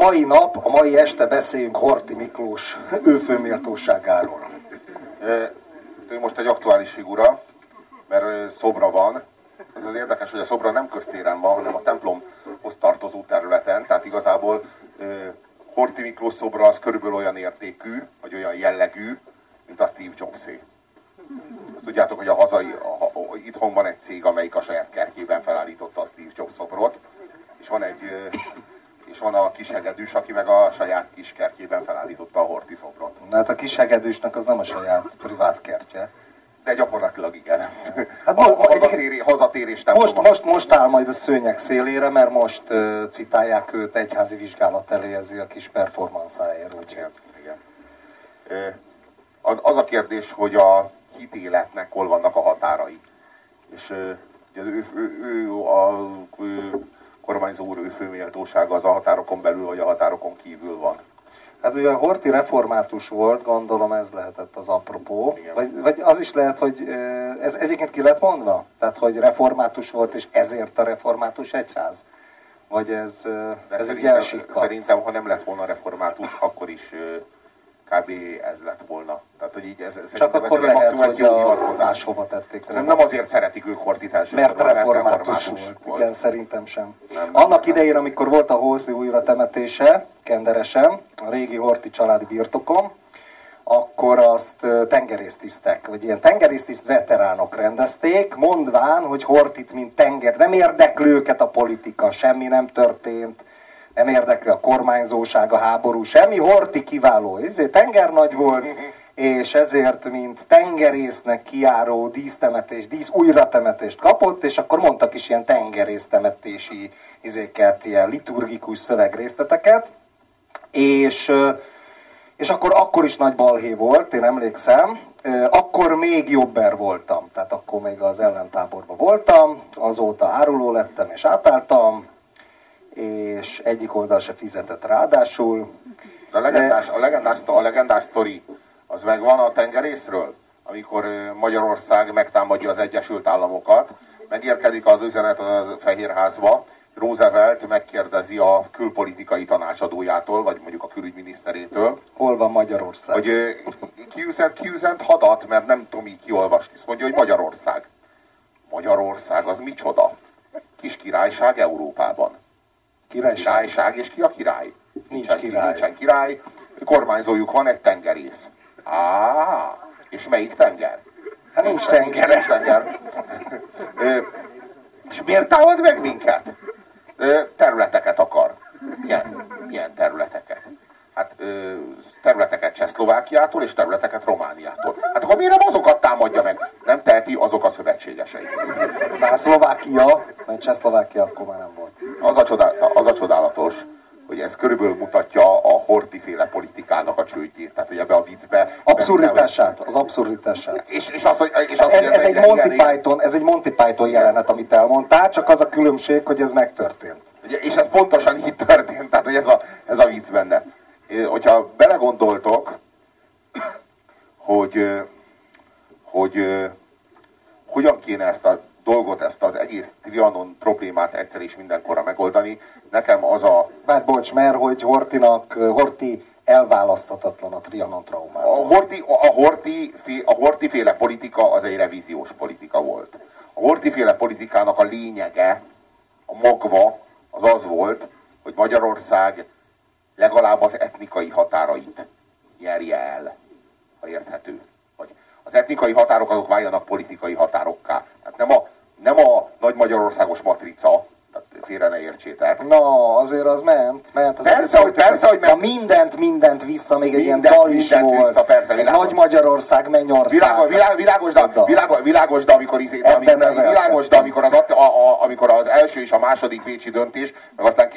mai nap, a mai este beszéljünk Horti Miklós őfőméltóságáról. Ő most egy aktuális figura, mert szobra van. Ez az érdekes, hogy a szobra nem köztéren van, hanem a templomhoz tartozó területen. Tehát igazából Horti Miklós szobra az körülbelül olyan értékű, vagy olyan jellegű, mint a Steve Jobsé. Azt tudjátok, hogy a hazai, a, a, itthon van egy cég, amelyik a saját kertjében felállította a Steve Jobs szobrot, és van egy és van a kishegedűs, aki meg a saját kis kertjében felállította a Horti szobrot. Na hát a kishegedűsnek az nem a saját privát kertje. De gyakorlatilag igen. Hát a, a hazatéri, hazatérés nem most, most, most áll majd a szőnyek szélére, mert most uh, citálják őt egyházi vizsgálat eléhezi a kis performanszáért. Igen, igen. Az a kérdés, hogy a hitéletnek hol vannak a határai. És ő, ő, ő, ő a ő, kormányzó úr főméltósága az a határokon belül, vagy a határokon kívül van. Hát ugye Horti református volt, gondolom ez lehetett az apropó. Vagy, vagy az is lehet, hogy ez egyébként ki lett mondva? Tehát, hogy református volt, és ezért a református egyház? Vagy ez, ez szerintem, egy Szerintem, ha nem lett volna református, akkor is kb. ez lett volna. Tehát, hogy így ez, Csak akkor ez lehet, hogy a máshova tették volna. Nem azért szeretik ők Hortit Mert református, református volt. volt. Igen, szerintem sem. Nem, Annak nem, idején, amikor volt a Horti újra temetése, Kenderesen, a régi Horti családi birtokom, akkor azt tengerésztisztek, vagy ilyen tengerésztiszt veteránok rendezték, mondván, hogy Hortit, mint tenger, nem érdeklő őket a politika, semmi nem történt, nem érdekli a kormányzóság, a háború, semmi, Horti kiváló, ezért tengernagy volt, és ezért, mint tengerésznek kiáró dísztemetés, dísz újratemetést kapott, és akkor mondtak is ilyen tengerésztemetési izéket, ilyen liturgikus szövegrészleteket, és, és akkor, akkor is nagy balhé volt, én emlékszem, akkor még jobber voltam, tehát akkor még az ellentáborban voltam, azóta áruló lettem és átálltam, és egyik oldal se fizetett ráadásul. A legendás, a legendás, a legendás sztori, az megvan a tengerészről, amikor Magyarország megtámadja az Egyesült Államokat, megérkedik az üzenet a Fehérházba, Roosevelt megkérdezi a külpolitikai tanácsadójától, vagy mondjuk a külügyminiszterétől. Hol van Magyarország? Hogy kiüzent, kiüzent hadat, mert nem tudom így kiolvasni. Azt mondja, hogy Magyarország. Magyarország az micsoda? Kis királyság Európában. Királyság. És ki a király? Nincs nincsen király. Nincsen király. Kormányzójuk van egy tengerész. Á, és melyik tenger? Hát nincs tenger. Nincs tenger. és miért támad meg minket? területeket akar. Milyen, milyen területeket? Hát területeket Csehszlovákiától és területeket Romániától. Hát akkor miért nem azokat támadja meg? Nem teheti azok a szövetségesei. Már Szlovákia, vagy Csehszlovákia akkor már nem volt. Az a, csodál, az a csodálatos, hogy ez körülbelül mutatja a hortiféle politikának a csődjét. Tehát, hogy ebbe a viccbe... Abszurditását, az abszurditását. És, és az, hogy, és az, ez, ez, egy Monty Python, ez egy Monty Python jelenet, amit elmondtál, csak az a különbség, hogy ez megtörtént. És ez pontosan így történt, tehát hogy ez a, ez a vicc benne. Hogyha belegondoltok, hogy, hogy hogyan kéne ezt a dolgot, ezt az egész Trianon problémát egyszer és mindenkorra megoldani. Nekem az a... Már bocs, mert hogy Hortinak, Horti elválaszthatatlan a Trianon traumától. A Horti, a, Horti, a Horti féle politika az egy revíziós politika volt. A Horti féle politikának a lényege, a magva az az volt, hogy Magyarország legalább az etnikai határait nyerje el, ha érthető. Vagy az etnikai határok azok váljanak politikai határokká. Tehát nem a nem a nagy Magyarországos matrica, félre ne értsétek. Na, azért az ment. ment az persze, hogy, persze, hogy ment. mindent, mindent vissza, még egy ilyen dal is volt. Vissza, persze, világos. Nagy Magyarország, Mennyország. Világos, világos, világos, de, világos, világos, de amikor, izé, de, amikor, világos, de amikor az, a, a, amikor az első és a második Bécsi döntés, meg aztán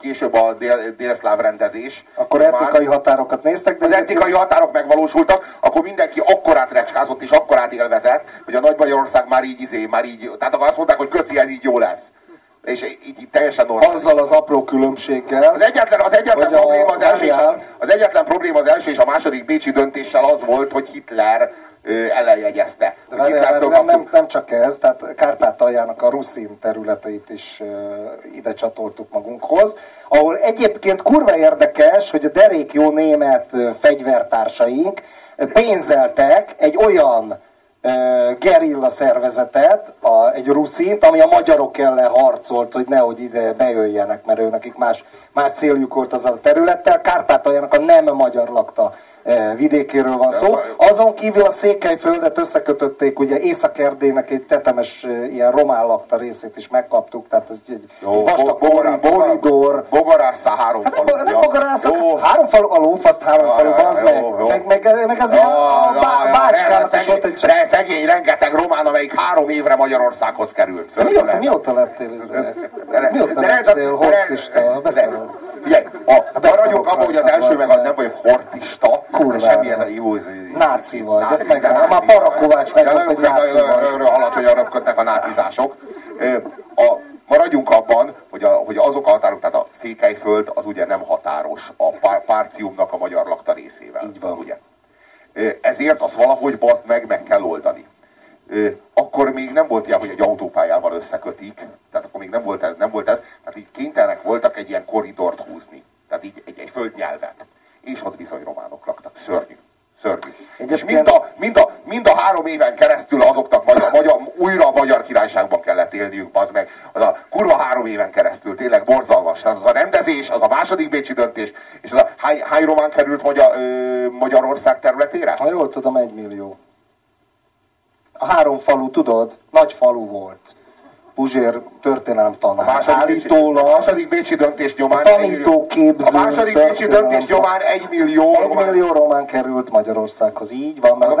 később a dél, délszláv rendezés. Akkor etnikai határokat néztek, de az etnikai határok megvalósultak, akkor mindenki akkorát recskázott és akkorát élvezett, hogy a Nagy Magyarország már így izé, már így, tehát akkor azt mondták, hogy köszi, ez így jó lesz. És így, így teljesen normális. Azzal az apró különbséggel. Az egyetlen, az egyetlen probléma az, első, az egyetlen probléma az első és a második bécsi döntéssel az volt, hogy Hitler ellenjegyezte. nem, nem, nem, nem csak ez, tehát Kárpátaljának a ruszin területeit is ide csatoltuk magunkhoz, ahol egyébként kurva érdekes, hogy a derék jó német fegyvertársaink pénzeltek egy olyan gerilla szervezetet, a, egy ruszint, ami a magyarok ellen harcolt, hogy nehogy ide bejöjjenek, mert ő nekik más, más céljuk volt az a területtel. Kárpátaljának a nem magyar lakta vidékéről van szó. Azon kívül a Székelyföldet összekötötték, ugye Észak-Erdélynek egy tetemes e, ilyen román lakta részét is megkaptuk, tehát ez egy, Jó, egy vastag boridor. Bogarásza három hát, falu. Nem bogarásza, három falu, a lófaszt három falu, az meg, meg, meg, meg az bácskának is volt egy... De szegény, rengeteg román, amelyik három évre Magyarországhoz került. Mióta, mióta lettél ez? Mióta lettél hortista? Figyelj, maradjunk abban, hogy az első meg az nem vagyok hortista, kurva. Jó. Náci vagy, ezt meg már Parakovács meg hogy náci vagy. Halad, hogy arra kötnek a nácizások. A, maradjunk abban, hogy, a, hogy azok a határok, tehát a Székelyföld az ugye nem határos a pár, párciumnak a magyar lakta részével. Így van. Ugye? Ezért az valahogy bazd meg, meg kell oldani. Akkor még nem volt ilyen, hogy egy autópályával összekötik, tehát akkor még nem volt ez, nem volt ez tehát így kénytelenek voltak egy ilyen koridort húzni, tehát így egy, egy földnyelvet és ott bizony románok laktak. Szörnyű. Szörnyű. És mind a, mind, a, mind a három éven keresztül azoknak magyar, magyar, újra a magyar királyságban kellett élniük, az meg. Az a kurva három éven keresztül, tényleg borzalmas. Tehát az a rendezés, az a második bécsi döntés, és az a hány, hány román került Magyar, ö, Területére? Ha jól tudom, egy millió. A három falu, tudod, nagy falu volt. Puzsér történelem tanár. A második, állítólag, a második Bécsi döntés nyomán... Tanítóképző A második Bécsi döntés nyomán egy millió egy millió román került Magyarországhoz, így van. Mert az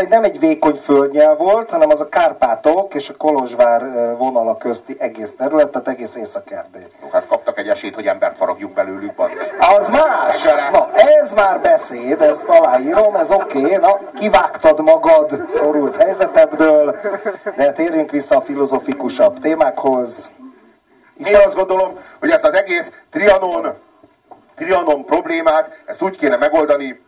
egy, nem egy vékony földnyelv volt, hanem az a Kárpátok és a Kolozsvár vonala közti egész terület, tehát egész Észak-Erdély. Hát kaptak egy esélyt, hogy embert faragjunk belőlük. Van. Az más! Na, ez már beszéd, ezt aláírom, ez oké. Okay. Na, kivágtad magad szorult helyzetedből, de térjünk vissza a filozofikusabb témákhoz. Én azt gondolom, hogy ezt az egész Trianon, Trianon problémát, ezt úgy kéne megoldani,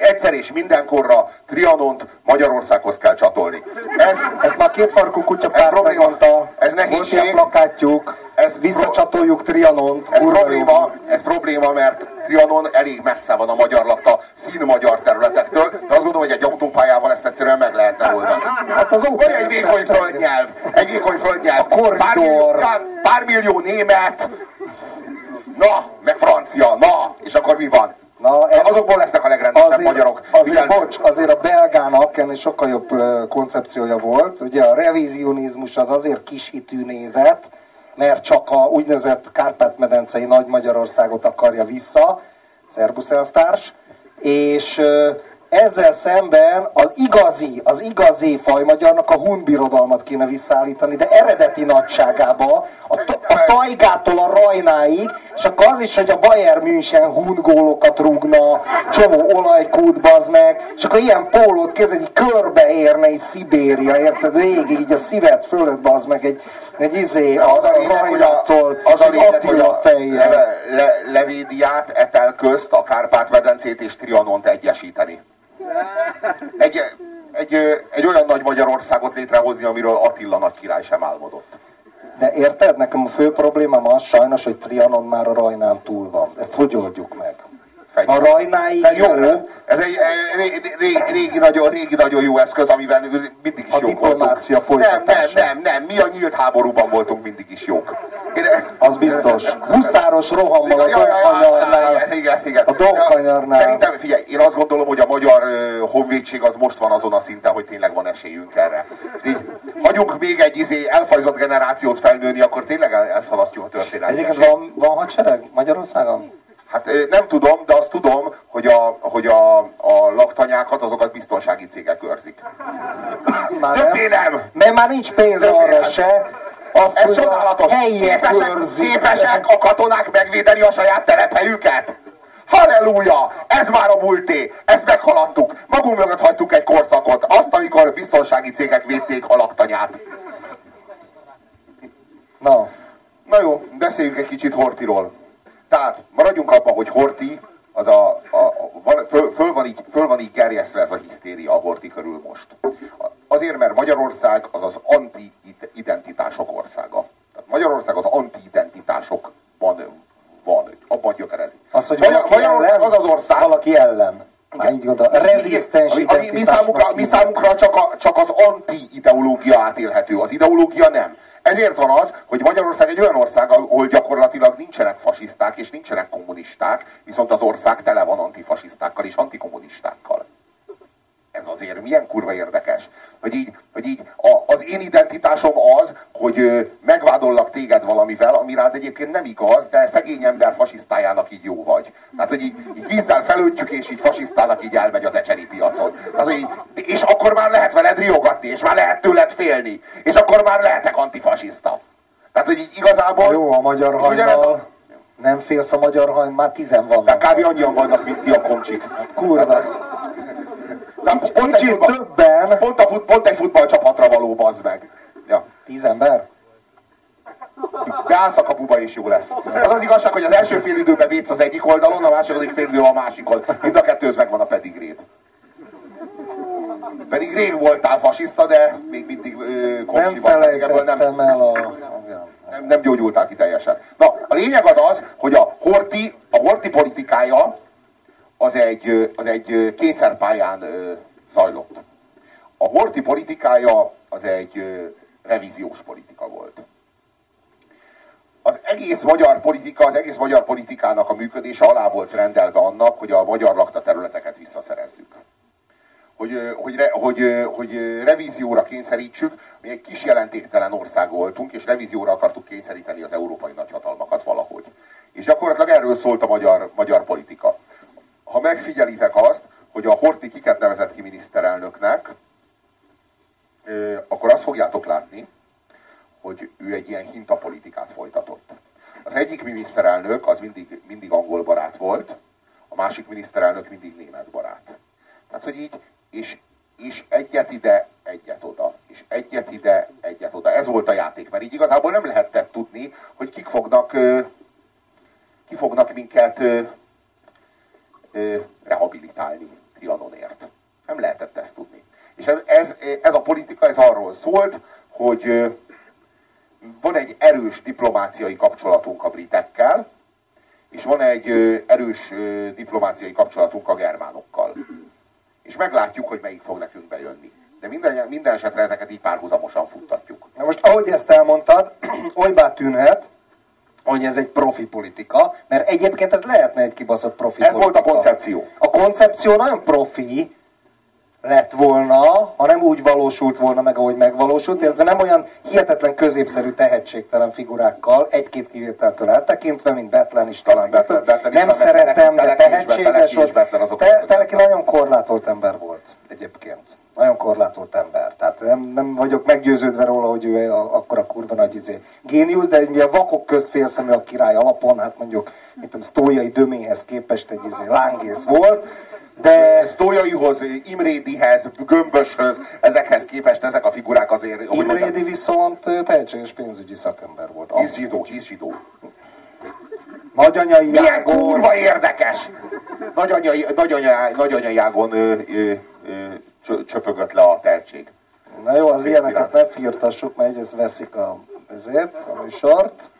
egyszer és mindenkorra Trianont Magyarországhoz kell csatolni. Ez, ez már két farkú kutya pár mondta, ez nehézség, plakátjuk, ez visszacsatoljuk Trianont. Ez probléma, ez probléma, mert Trianon elég messze van a magyar lakta szín magyar területektől, de azt gondolom, hogy egy autópályával ezt egyszerűen meg lehetne oldani. Hát az Vagy egy vékony földnyelv, egy vékony földnyelv, pár millió, pár millió német, na, meg francia, na, és akkor mi van? Na, e, azokból lesznek a legrendesebb azért, magyarok. Azért, bocs, azért a belgának ennél sokkal jobb koncepciója volt. Ugye a revizionizmus az azért kishitű nézet, mert csak a úgynevezett Kárpát-medencei Nagy Magyarországot akarja vissza, Szerbusz elvtárs, és ezzel szemben az igazi, az igazi fajmagyarnak a hun birodalmat kéne visszaállítani, de eredeti nagyságába, a, a tajgától a rajnáig, és akkor az is, hogy a Bayern München hun gólokat rúgna, csomó olajkút bazd meg, és akkor ilyen pólót kéz, egy körbeérne egy Szibéria, érted? Végig így a szívet fölött bazd meg egy, egy izé a, a, a rajnattól, az a lényeg, hogy a le, le, Levédiát, Etelközt, a Kárpát-medencét és Trianont egyesíteni egy, egy, egy olyan nagy Magyarországot létrehozni, amiről Attila nagy király sem álmodott. De érted? Nekem a fő problémám az sajnos, hogy Trianon már a Rajnán túl van. Ezt hogy oldjuk meg? A rajnái jó. Ez egy régi, régi, nagyon, régi nagyon jó eszköz, amivel mindig is a jók diplomácia voltunk. Nem, nem, nem, nem, mi a nyílt háborúban voltunk mindig is jók. Én, az biztos. Huszáros rohammal a Donkanyarnál. Igen, igen. A Donkanyarnál. Szerintem, figyelj, én azt gondolom, hogy a magyar honvédség az most van azon a szinten, hogy tényleg van esélyünk erre. Így, hagyunk még egy izé elfajzott generációt felnőni, akkor tényleg elszalasztjuk a történetet. Egyébként van, van hadsereg Magyarországon? Hát nem tudom, de azt tudom, hogy a, hogy a, a laktanyákat azokat biztonsági cégek őrzik. Már Többé nem. nem. Mert már nincs pénz Többé arra nem. se. Azt, Ez csodálatos. Képesek, képesek a katonák megvédeni a saját telephelyüket? Halleluja! Ez már a múlté! Ezt meghaladtuk! Magunk mögött hagytuk egy korszakot. Azt, amikor biztonsági cégek védték a laktanyát. Na. Na jó, beszéljünk egy kicsit Hortiról. Tehát maradjunk abban, hogy Horti az a, a, van, föl, föl, van így, föl van így gerjesztve ez a hisztéria a Horti körül most. Azért, mert Magyarország az az anti-identitások országa. Tehát Magyarország az anti-identitásokban van, abban gyökerezik. Az, hogy Magyar, Magyarország az az ország... Valaki ellen. Már így gondolom, rezisztens ami, ami mi számunkra, mi számunkra csak, a, csak az anti-ideológia átélhető, az ideológia nem. Ezért van az, hogy Magyarország egy olyan ország, ahol gyakorlatilag nincsenek fasiszták és nincsenek kommunisták, viszont az ország tele van antifasisztákkal és antikommunistákkal azért milyen kurva érdekes. Hogy így, hogy így a, az én identitásom az, hogy megvádollak téged valamivel, ami rád egyébként nem igaz, de szegény ember fasisztájának így jó vagy. Tehát, hogy így, így vízzel felöntjük, és így fasisztának így elmegy az ecseri piacon. Tehát, hogy így, és akkor már lehet veled riogatni, és már lehet tőled félni, és akkor már lehetek antifasiszta. Tehát, hogy így igazából... Jó, a magyar hajnal... Nem félsz a magyar hajn, már tizen vannak. De kb. annyian vannak, mint ti a komcsik. Kurva. De pont, egy futball, többen. Pont, a fut, pont egy futballcsapatra való, bazd meg. Ja. Tíz ember? Beállsz a kapuba és jó lesz. Az az igazság, hogy az első fél időben védsz az egyik oldalon, a második fél idő a másikon. Mind a kettőhöz megvan a pedigréd. Pedig rég voltál fasiszta, de még mindig komcsi Nem nem, el a... Nem, nem gyógyultál ki teljesen. Na, a lényeg az az, hogy a Horti, a Horti politikája az egy, az egy kényszerpályán zajlott. A Horti politikája az egy revíziós politika volt. Az egész magyar politika, az egész magyar politikának a működése alá volt rendelve annak, hogy a magyar lakta területeket visszaszerezzük. Hogy, hogy, hogy, hogy revízióra kényszerítsük, mi egy kis jelentéktelen ország voltunk, és revízióra akartuk kényszeríteni az európai nagyhatalmakat valahogy. És gyakorlatilag erről szólt a magyar, magyar politika ha megfigyelitek azt, hogy a Horti kiket nevezett ki miniszterelnöknek, akkor azt fogjátok látni, hogy ő egy ilyen hintapolitikát folytatott. Az egyik miniszterelnök az mindig, mindig angol barát volt, a másik miniszterelnök mindig német barát. Tehát, hogy így, és, és egyet ide, egyet oda, és egyet ide, egyet oda. Ez volt a játék, mert így igazából nem lehetett tudni, hogy kik fognak, ki fognak minket rehabilitálni Trianonért. Nem lehetett ezt tudni. És ez, ez, ez a politika, ez arról szólt, hogy van egy erős diplomáciai kapcsolatunk a britekkel, és van egy erős diplomáciai kapcsolatunk a germánokkal. És meglátjuk, hogy melyik fog nekünk bejönni. De minden, minden esetre ezeket így párhuzamosan futtatjuk. Na most, ahogy ezt elmondtad, olybá tűnhet, hogy ez egy profi politika, mert egyébként ez lehetne egy kibaszott profi Ez politika. volt a koncepció. A koncepció nagyon profi lett volna, ha nem úgy valósult volna meg, ahogy megvalósult, illetve nem olyan hihetetlen középszerű tehetségtelen figurákkal, egy-két kivételtől eltekintve, mint Betlen is talán. Betlen, Betlen nem is szeretem, de tehetséges volt. Teleki nagyon korlátolt ember volt egyébként nagyon korlátolt ember. Tehát nem, nem vagyok meggyőződve róla, hogy ő a, akkora kurva nagy izé. géniusz, de mi a vakok közt félszemű a király alapon, hát mondjuk, mint tudom, sztójai döméhez képest egy izé, lángész volt, de Sztójaihoz, Imrédihez, Gömböshöz, ezekhez képest ezek a figurák azért... Imrédi viszont tehetséges pénzügyi szakember volt. Hisz zsidó, hisz zsidó. Nagyanyai Milyen jágon... kurva érdekes! Nagyanyai, nagyanyai, nagyanyai jágon ö, ö, ö, csöpögött le a tehetség. Na jó, az ilyeneket ne firtassuk, mert ez veszik a, ezért, a műsort.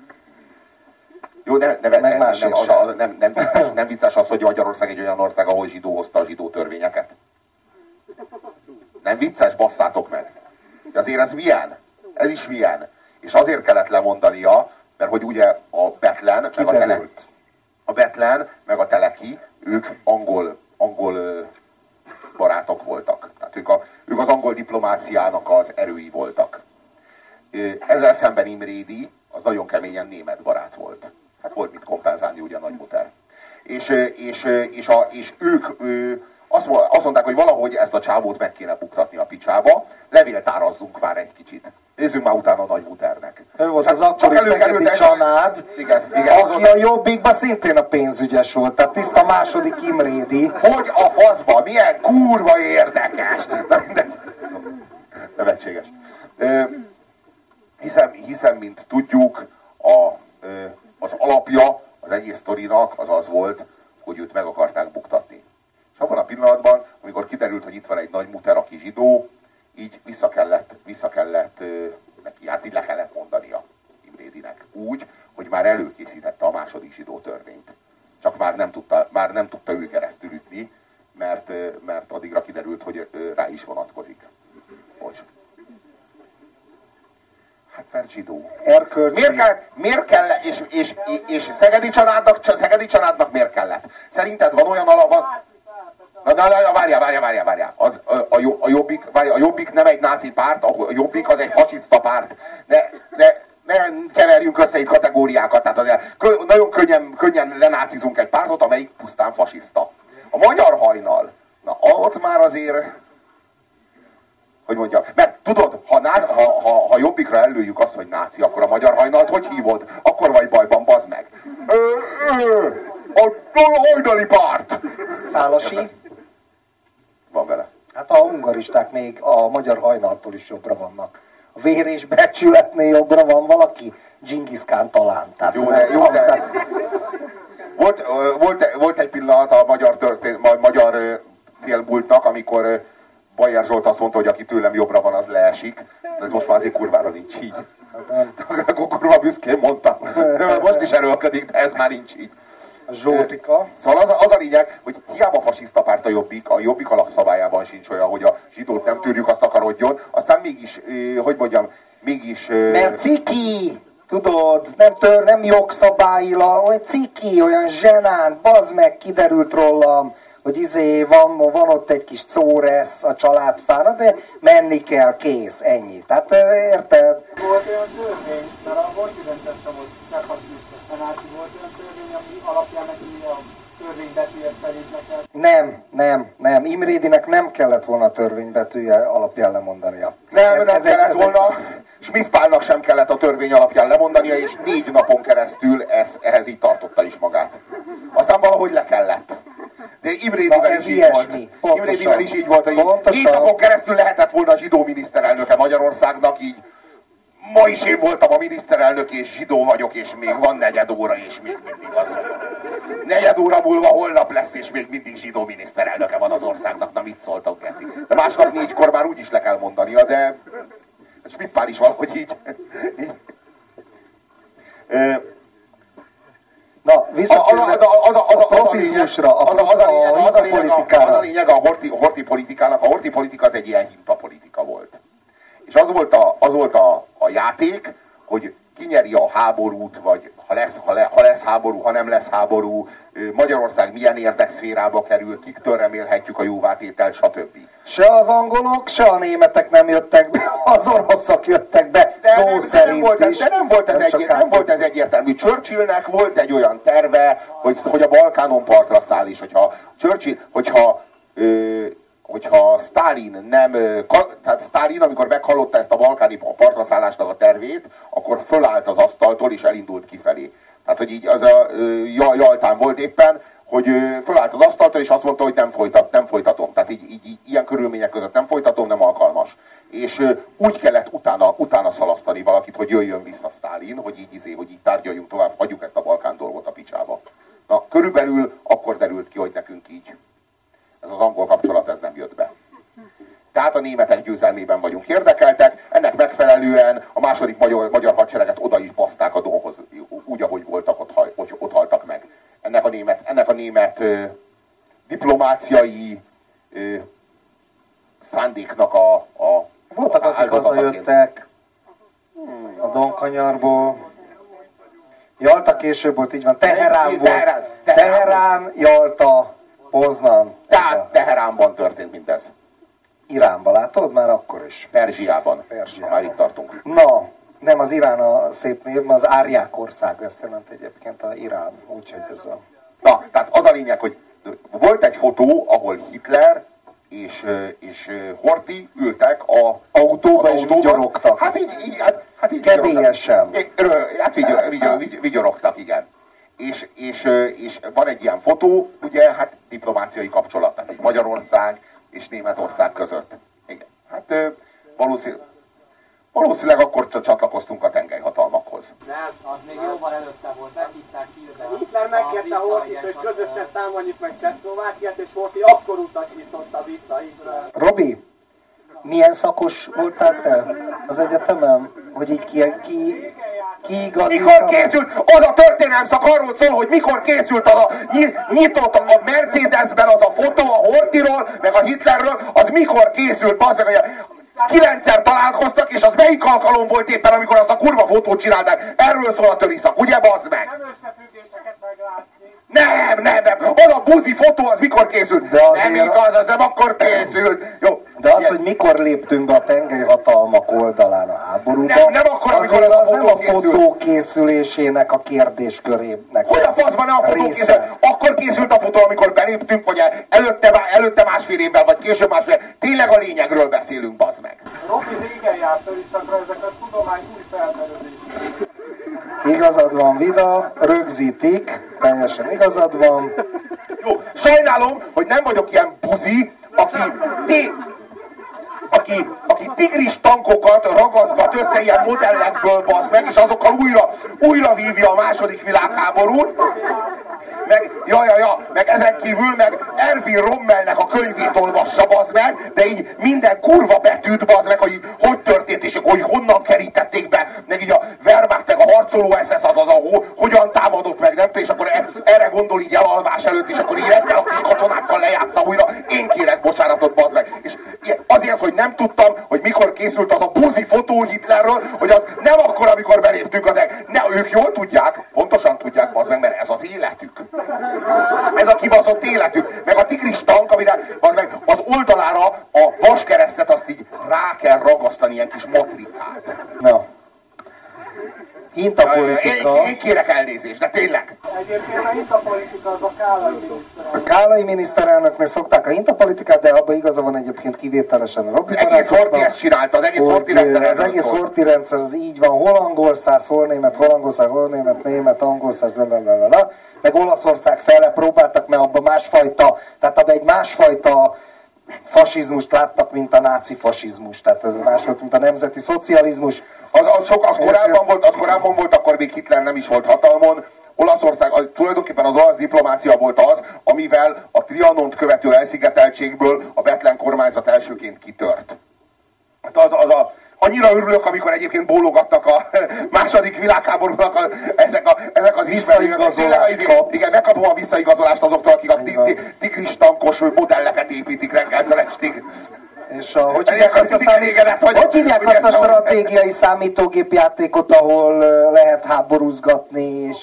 Jó, ne, ne, ne, nem, nem, az, az, nem, nem, vicces, nem vicces az, hogy Magyarország egy olyan ország, ahol zsidó hozta a zsidó törvényeket. Nem vicces, basszátok meg. De azért ez milyen? Ez is milyen. És azért kellett lemondania, mert hogy ugye a Betlen, meg a, tele, a Betlen, meg a Teleki, ők angol, angol barátok voltak. Tehát ők, a, ők az angol diplomáciának az erői voltak. Ezzel szemben Imrédi az nagyon keményen német barát volt. Hát volt mit kompenzálni ugye a nagymuter. És, és, és, a, és ők azt, azt mondták, hogy valahogy ezt a csávót meg kéne buktatni a picsába, levélt árazzunk már egy kicsit. Nézzünk már utána a nagymuternek. Ő volt az akkori szegedi család, igen, igen, aki a jobbikban szintén a pénzügyes volt, tehát tiszta második Imrédi. Hogy a faszba, milyen kurva érdekes! Nevetséges. Hiszen, hiszen, mint tudjuk, a, az alapja az egész sztorinak az az volt, hogy őt meg akarták buktatni. És abban a pillanatban, amikor kiderült, hogy itt van egy nagy muter, aki zsidó, így vissza kellett, vissza kellett neki, hát így le kellett mondania Imrédinek. Úgy, hogy már előkészítette a második zsidó törvényt. Csak már nem tudta, már nem tudta ő keresztül ütni, mert, mert addigra kiderült, hogy rá is vonatkozik. Bocs. Hát mert zsidó. Erkölcsi. Miért kell, miért kell és, és, és, és Szegedi, családnak, Szegedi családnak miért kellett? Szerinted van olyan alap, Na, na, na, várjál, várjál, várjál, várjál. Az, a, a, a, jobbik, várjál, a Jobbik nem egy náci párt, a Jobbik az egy fasiszta párt. De, de ne keverjünk össze itt kategóriákat. Tehát azért kö, nagyon könnyen, könnyen lenácizunk egy pártot, amelyik pusztán fasiszta. A magyar hajnal, na ott már azért hogy mondjam, mert tudod, ha, ná, ha, ha, ha jobbikra előjük azt, hogy náci, akkor a magyar hajnalt hogy hívod? Akkor vagy bajban, bazd meg. Ö, ö, a hajnali párt! Szálasi? Van vele. Hát a hungaristák még a magyar hajnaltól is jobbra vannak. A vér és becsületnél jobbra van valaki? Genghis Khan talán. Tehát jó, de, jó, de, volt, volt, volt egy pillanat a magyar, történ- magyar félbultnak, amikor Bajer Zsolt azt mondta, hogy aki tőlem jobbra van, az leesik. De ez most már azért kurvára nincs így. Akkor kurva büszkén mondta. Most is erőlködik, de ez már nincs így. Zsótika. Szóval az, az a lényeg, hogy hiába fasiszta párt a Jobbik, a Jobbik alapszabályában sincs olyan, hogy a zsidót nem tűrjük, azt akarodjon, aztán mégis, hogy mondjam, mégis... Mert ciki! Tudod, nem tör, nem jogszabályila, olyan ciki, olyan zsenán, bazd meg, kiderült rólam, hogy izé van, van ott egy kis córesz a családfára, de menni kell, kész, ennyi. Tehát érted? Volt olyan törvény, mert a volt identestem, hogy tanácsi volt olyan törvény, ami alapján neki a törvénybetűje szerint neked? Nem, nem, nem. Imrédinek nem kellett volna a törvénybetűje alapján lemondania. Nem, ez, nem ez kellett volna. Schmidt Pálnak sem kellett a törvény alapján lemondania, és négy napon keresztül ez, ehhez így tartotta is magát. Aztán valahogy le kellett. De Imrédivel is így volt. Imrédivel is így volt, hogy négy napon keresztül lehetett volna a zsidó miniszterelnöke Magyarországnak, így ma is én voltam a miniszterelnök, és zsidó vagyok, és még van negyed óra, és még mindig az. Negyed óra múlva holnap lesz, és még mindig zsidó miniszterelnöke van az országnak. Na mit szóltok, Geci? De másnap négykor már úgyis le kell mondania, de Schmidt is valahogy így. így. Na, visszatérve a profizmusra, a politikára. Az a lényeg a horti, horti politikának, a horti politika az egy ilyen hinta politika volt. És az volt a, az volt a, a játék, hogy kinyeri a háborút, vagy ha lesz, ha, le, ha lesz háború, ha nem lesz háború, Magyarország milyen érdekszférába kerül, kiktől remélhetjük a jóvátétel, stb. Se az angolok, se a németek nem jöttek be, az oroszok jöttek be, de szó nem, szerint nem volt ez, De nem volt ez, nem egy, nem volt ez egyértelmű. Churchillnek volt egy olyan terve, hogy, hogy a Balkánon partra száll is, hogyha Churchill, hogyha ö, hogyha Stalin nem, tehát Stalin, amikor meghallotta ezt a balkáni partraszállásnak a tervét, akkor fölállt az asztaltól és elindult kifelé. Tehát, hogy így az a Jaltán volt éppen, hogy fölállt az asztaltól és azt mondta, hogy nem, folytat, nem folytatom. Tehát így, így, így, ilyen körülmények között nem folytatom, nem alkalmas. És úgy kellett utána, utána szalasztani valakit, hogy jöjjön vissza Stalin, hogy így, izé, hogy így tárgyaljunk tovább, hagyjuk ezt a Balkán dolgot a picsába. Na, körülbelül akkor derült ki, hogy nekünk így ez az angol kapcsolat ez nem jött be. Tehát a németek győzelmében vagyunk érdekeltek, ennek megfelelően a második magyar, magyar hadsereget oda is baszták a dolghoz, úgy, ahogy voltak, ott, hogy ott haltak meg. Ennek a német, ennek a német ö, diplomáciai ö, szándéknak a, a Voltak, akik hazajöttek a Donkanyarból. Jalta később volt, így van. Teherán volt. Teherán, Teherán Jalta, Poznan. Tehát Teheránban történt mindez. Iránban látod már akkor is? Perzsiában. Perzsiában. Már itt tartunk. Na, nem az Irán a szép név, az Árják ország, ezt jelent egyébként a Irán. Úgyhogy ez a... Na, tehát az a lényeg, hogy volt egy fotó, ahol Hitler és, és Horti ültek a autóba és vigyorogtak. Hát így, így, hát, hát így Kedélyesen. Hát vigyor, vigyor, vigyor, vigyorogtak, igen és, és, és van egy ilyen fotó, ugye, hát diplomáciai kapcsolat, tehát egy Magyarország és Németország között. Igen. Hát valószínűleg Valószínűleg akkor csatlakoztunk a tengelyhatalmakhoz. Nem, az még jóval előtte volt, meghívták Hilde. Hitler megkérte Hortit, hogy közösen támadjuk meg Csehszlovákiát, és Horti akkor utasította vissza Izrael. Robi, milyen szakos voltál te az egyetemen? Hogy így ki, ki, kiigazítam? Mikor készült? Az a történelem szak arról szól, hogy mikor készült az a nyitott a Mercedesben az a fotó a Hortiról, meg a Hitlerről, az mikor készült? Az meg, hogy kilencszer találkoztak, és az melyik alkalom volt éppen, amikor azt a kurva fotót csinálták? Erről szól a töriszak, ugye bazd meg? Nem. Nem, nem, nem. Az a buzi fotó, az mikor készült? De azért- Nem igaz, az nem akkor készült. Jó. De az, hogy mikor léptünk be a tengelyhatalmak oldalán a háborúba, Nem, nem akkor, amikor az a az nem fotó a fotó készülésének a kérdéskörének. Hogy a faszban a fotó készült? Akkor készült a fotó, amikor beléptünk, vagy előtte, előtte másfél évvel, vagy később másfél. Tényleg a lényegről beszélünk, bazd meg. Robi régen járt Töriszakra, ezek a tudomány új felfedezések. Igazad van, Vida, rögzítik, teljesen igazad van. Jó, sajnálom, hogy nem vagyok ilyen buzi, aki té, aki, aki tigris tankokat ragaszgat össze ilyen modellekből, bazd meg, és azokkal újra, újra vívja a második világháborút. Meg, ja, ja, ja, meg ezen kívül meg Ervin Rommelnek a könyvét olvassa, bazd meg, de így minden kurva betűt, bazd meg, hogy hogy történt, és hogy honnan kerítették be, meg így a Wehrmacht, meg a harcoló SS az az, a, ho, hogyan támadott meg, nem és akkor e, erre gondol így elalvás előtt, és akkor így reggel a kis katonákkal lejátsza újra, én kérek bocsánatot, bazd meg. És azért, hogy nem tudtam, hogy mikor készült az a buzi fotó Hitlerről, hogy az nem akkor, amikor beléptünk a de ne, ők jól tudják, pontosan tudják, bazd meg, mert ez az életük. Ez a kibaszott életük. Meg a tigris tank, amire az, meg az oldalára a vaskeresztet azt így rá kell ragasztani, ilyen kis matricát. Na. Én, Hintapolitika. én kérek elnézést, de tényleg. Egyébként a hintapolitika az a Kálai miniszterelnök. A Kálai miniszterelnöknek szokták a hintapolitikát, de abban igaza van egyébként kivételesen a Robi Egész Horti ezt csinálta, az egész Horti rendszer Az egész. Horti rendszer az így van, hol angol száz, hol német, hol angol száz, hol német, német, angol száz, meg Olaszország fele próbáltak, mert abban másfajta, tehát abban egy másfajta fasizmust láttak, mint a náci fasizmus, tehát ez más volt, mint a nemzeti szocializmus. Az, az, sok, az, korábban volt, az korábban volt, akkor még Hitler nem is volt hatalmon. Olaszország, az, tulajdonképpen az olasz diplomácia volt az, amivel a Trianont követő elszigeteltségből a Betlen kormányzat elsőként kitört. Hát az, az a, annyira örülök, amikor egyébként bólogatnak a második világháborúnak a, ezek, a, ezek az. Visszaigazolást. Igen, megkapom a visszaigazolást azoktól, akik a tigris tankos modelleket építik reggeltől estig. És a, hogy hívják azt a, számít, vagyok. hogy hívják azt a stratégiai számítógépjátékot, ahol lehet háborúzgatni, és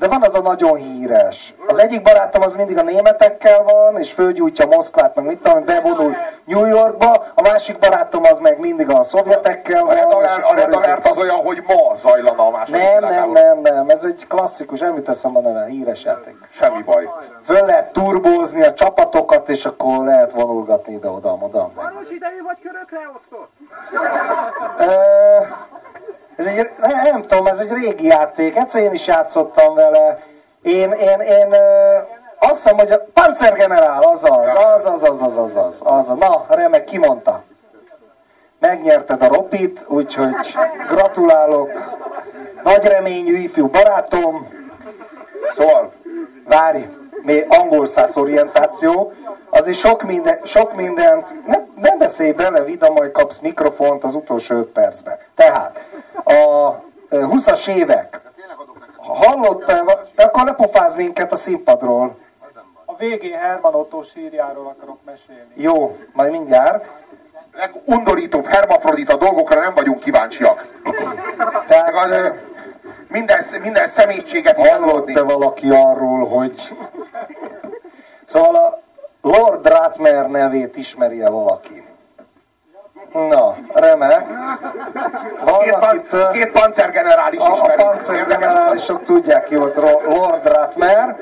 de van az a nagyon híres. Az egyik barátom az mindig a németekkel van, és fölgyújtja Moszkvát, meg mit tudom, bevonul New Yorkba, a másik barátom az meg mindig a szovjetekkel van. A Red Alert az olyan, hogy ma zajlana a második Nem, nem, nem, nem, ez egy klasszikus, nem jut eszembe a neve, híres játék. Semmi baj. Föl lehet turbózni a csapatokat, és akkor lehet vonulgatni ide-oda, oda. meg. Valós idejű vagy körökre osztott? Ez egy, nem, nem tudom, ez egy régi játék, egyszer én is játszottam vele. Én, én, én azt hiszem, hogy a Panzergenerál, az az, az az, az az, az az, az az. Na, remek, kimondta. Megnyerted a ropit, úgyhogy gratulálok. Nagy reményű ifjú barátom. Szóval, Várj, még angol száz orientáció, azért sok, minden, sok mindent, ne, nem beszélj bele, Vida, majd kapsz mikrofont az utolsó öt percben. Tehát, a ö, 20-as évek, hallottál, de akkor lepofáz minket a színpadról. A végén Herman Otto sírjáról akarok mesélni. Jó, majd mindjárt. legundorítóbb hermafrodita dolgokra nem vagyunk kíváncsiak. Tehát, az, ö, ö, minden, minden szemétséget. Hallott-e valaki arról, hogy... Szóval a Lord Ratmer nevét ismeri-e valaki? Na, remek. Két, Vannak pan, itt két pancergenerál is a, a pancergenerálisok tudják Ro- Lord Ratmer.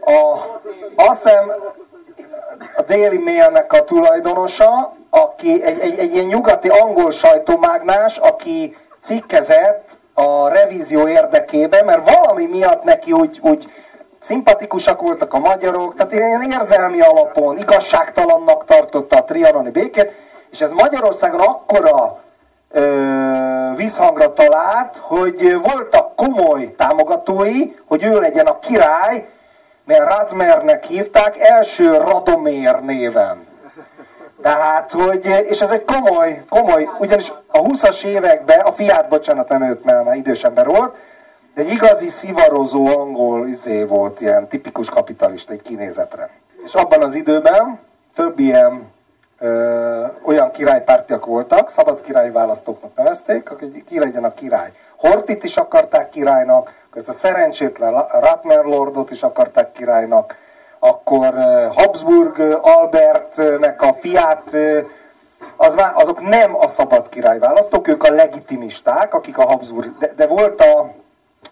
A, azt hiszem a Daily Mailnek a tulajdonosa, aki egy, egy, egy ilyen nyugati angol sajtómágnás, aki cikkezett a revízió érdekében, mert valami miatt neki úgy, úgy szimpatikusak voltak a magyarok, tehát ilyen érzelmi alapon igazságtalannak tartotta a trianoni békét, És ez Magyarországon akkora ö, visszhangra talált, hogy voltak komoly támogatói, hogy ő legyen a király, mert Radmernek hívták első Radomér néven. Tehát, hogy, és ez egy komoly, komoly, ugyanis a 20-as években, a fiát, bocsánat, nem őt, mert már idős ember volt, de egy igazi szivarozó angol izé volt, ilyen tipikus kapitalista egy kinézetre. És abban az időben több ilyen olyan királypártiak voltak, szabad király választóknak nevezték, hogy ki legyen a király. Hortit is akarták királynak, ezt a szerencsétlen Ratmer Lordot is akarták királynak, akkor Habsburg Albertnek a fiát, az már, azok nem a szabad király választók, ők a legitimisták, akik a Habsburg, de, de volt a,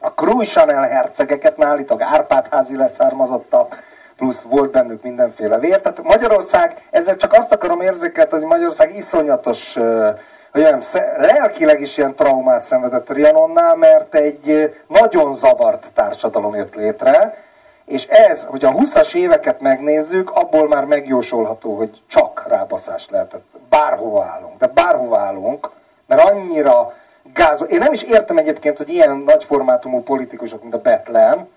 a Krújsanel hercegeket, állítólag Árpád házi leszármazottak, plusz volt bennük mindenféle vér. Tehát Magyarország, ezzel csak azt akarom érzékelni, hogy Magyarország iszonyatos, hogy olyan lelkileg is ilyen traumát szenvedett Trianonnál, mert egy nagyon zavart társadalom jött létre, és ez, hogy a 20-as éveket megnézzük, abból már megjósolható, hogy csak rábaszás lehetett. Bárhova állunk, de bárhova állunk, mert annyira gázol. Én nem is értem egyébként, hogy ilyen nagyformátumú politikusok, mint a Betlen,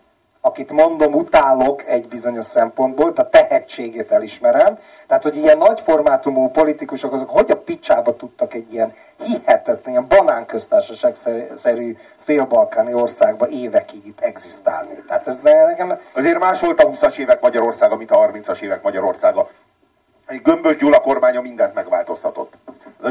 akit mondom, utálok egy bizonyos szempontból, a tehetségét elismerem. Tehát, hogy ilyen nagyformátumú politikusok, azok hogy a picsába tudtak egy ilyen hihetetlen, ilyen banánköztársaság-szerű félbalkáni országba évekig itt egzisztálni. Tehát ez nekem... Azért más volt a 20-as évek Magyarországa, mint a 30-as évek Magyarországa. Egy Gömbös Gyula kormánya mindent megváltoztatott.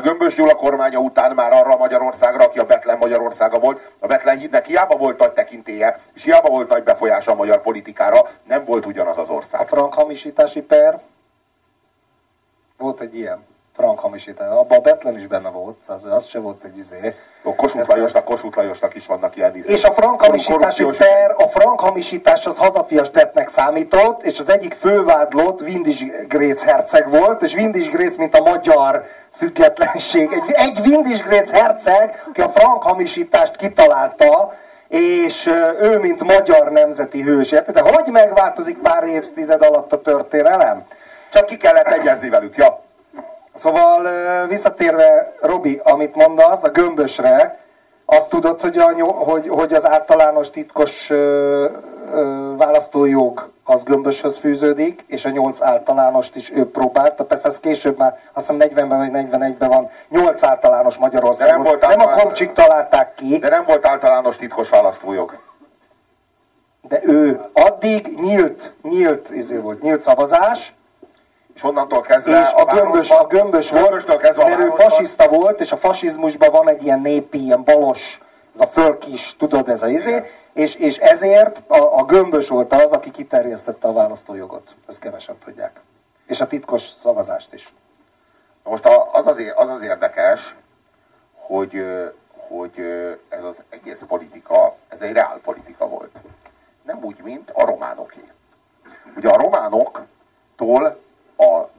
Gömbös Gyula kormánya után már arra Magyarországra, aki a Betlen Magyarországa volt, a Betlen hídnek hiába volt nagy tekintélye, és hiába volt nagy befolyása a magyar politikára, nem volt ugyanaz az ország. A frank hamisítási per volt egy ilyen frank hamisítás. Abban a Betlen is benne volt, az, az se volt egy izé. A Kossuth Lajosnak, Kossuth Lajosnak is vannak ilyen izé. És a frank hamisítási per, a frank hamisítás az hazafias tettnek számított, és az egyik fővádlott Windis Gréc herceg volt, és Windis Gréc, mint a magyar függetlenség. Egy, egy Windis Gréc herceg, aki a frank hamisítást kitalálta, és ő, mint magyar nemzeti hős. De hogy megváltozik pár évtized alatt a történelem? Csak ki kellett egyezni velük, ja. Szóval visszatérve, Robi, amit mondasz, a gömbösre, azt tudod, hogy, a, hogy, hogy az általános titkos ö, ö, választójog az gömböshöz fűződik, és a nyolc általánost is ő próbálta. Persze ez később már, azt hiszem 40-ben vagy 41-ben van, nyolc általános Magyarországon. Nem, volt nem a komcsik találták ki. De nem volt általános titkos választójog. De ő addig nyílt, nyílt, izé volt, nyílt szavazás, és onnantól kezdve és a, a gömbös, a gömbös volt, kezdve mert ő fasiszta volt, és a fasizmusban van egy ilyen népi, ilyen balos, ez a fölkis, tudod, ez a izé, és, és ezért a, a gömbös volt az, aki kiterjesztette a választójogot. Ezt kevesen tudják. És a titkos szavazást is. Most az az, az, az érdekes, hogy, hogy ez az egész politika, ez egy reál politika volt. Nem úgy, mint a románoké. Ugye a románoktól a,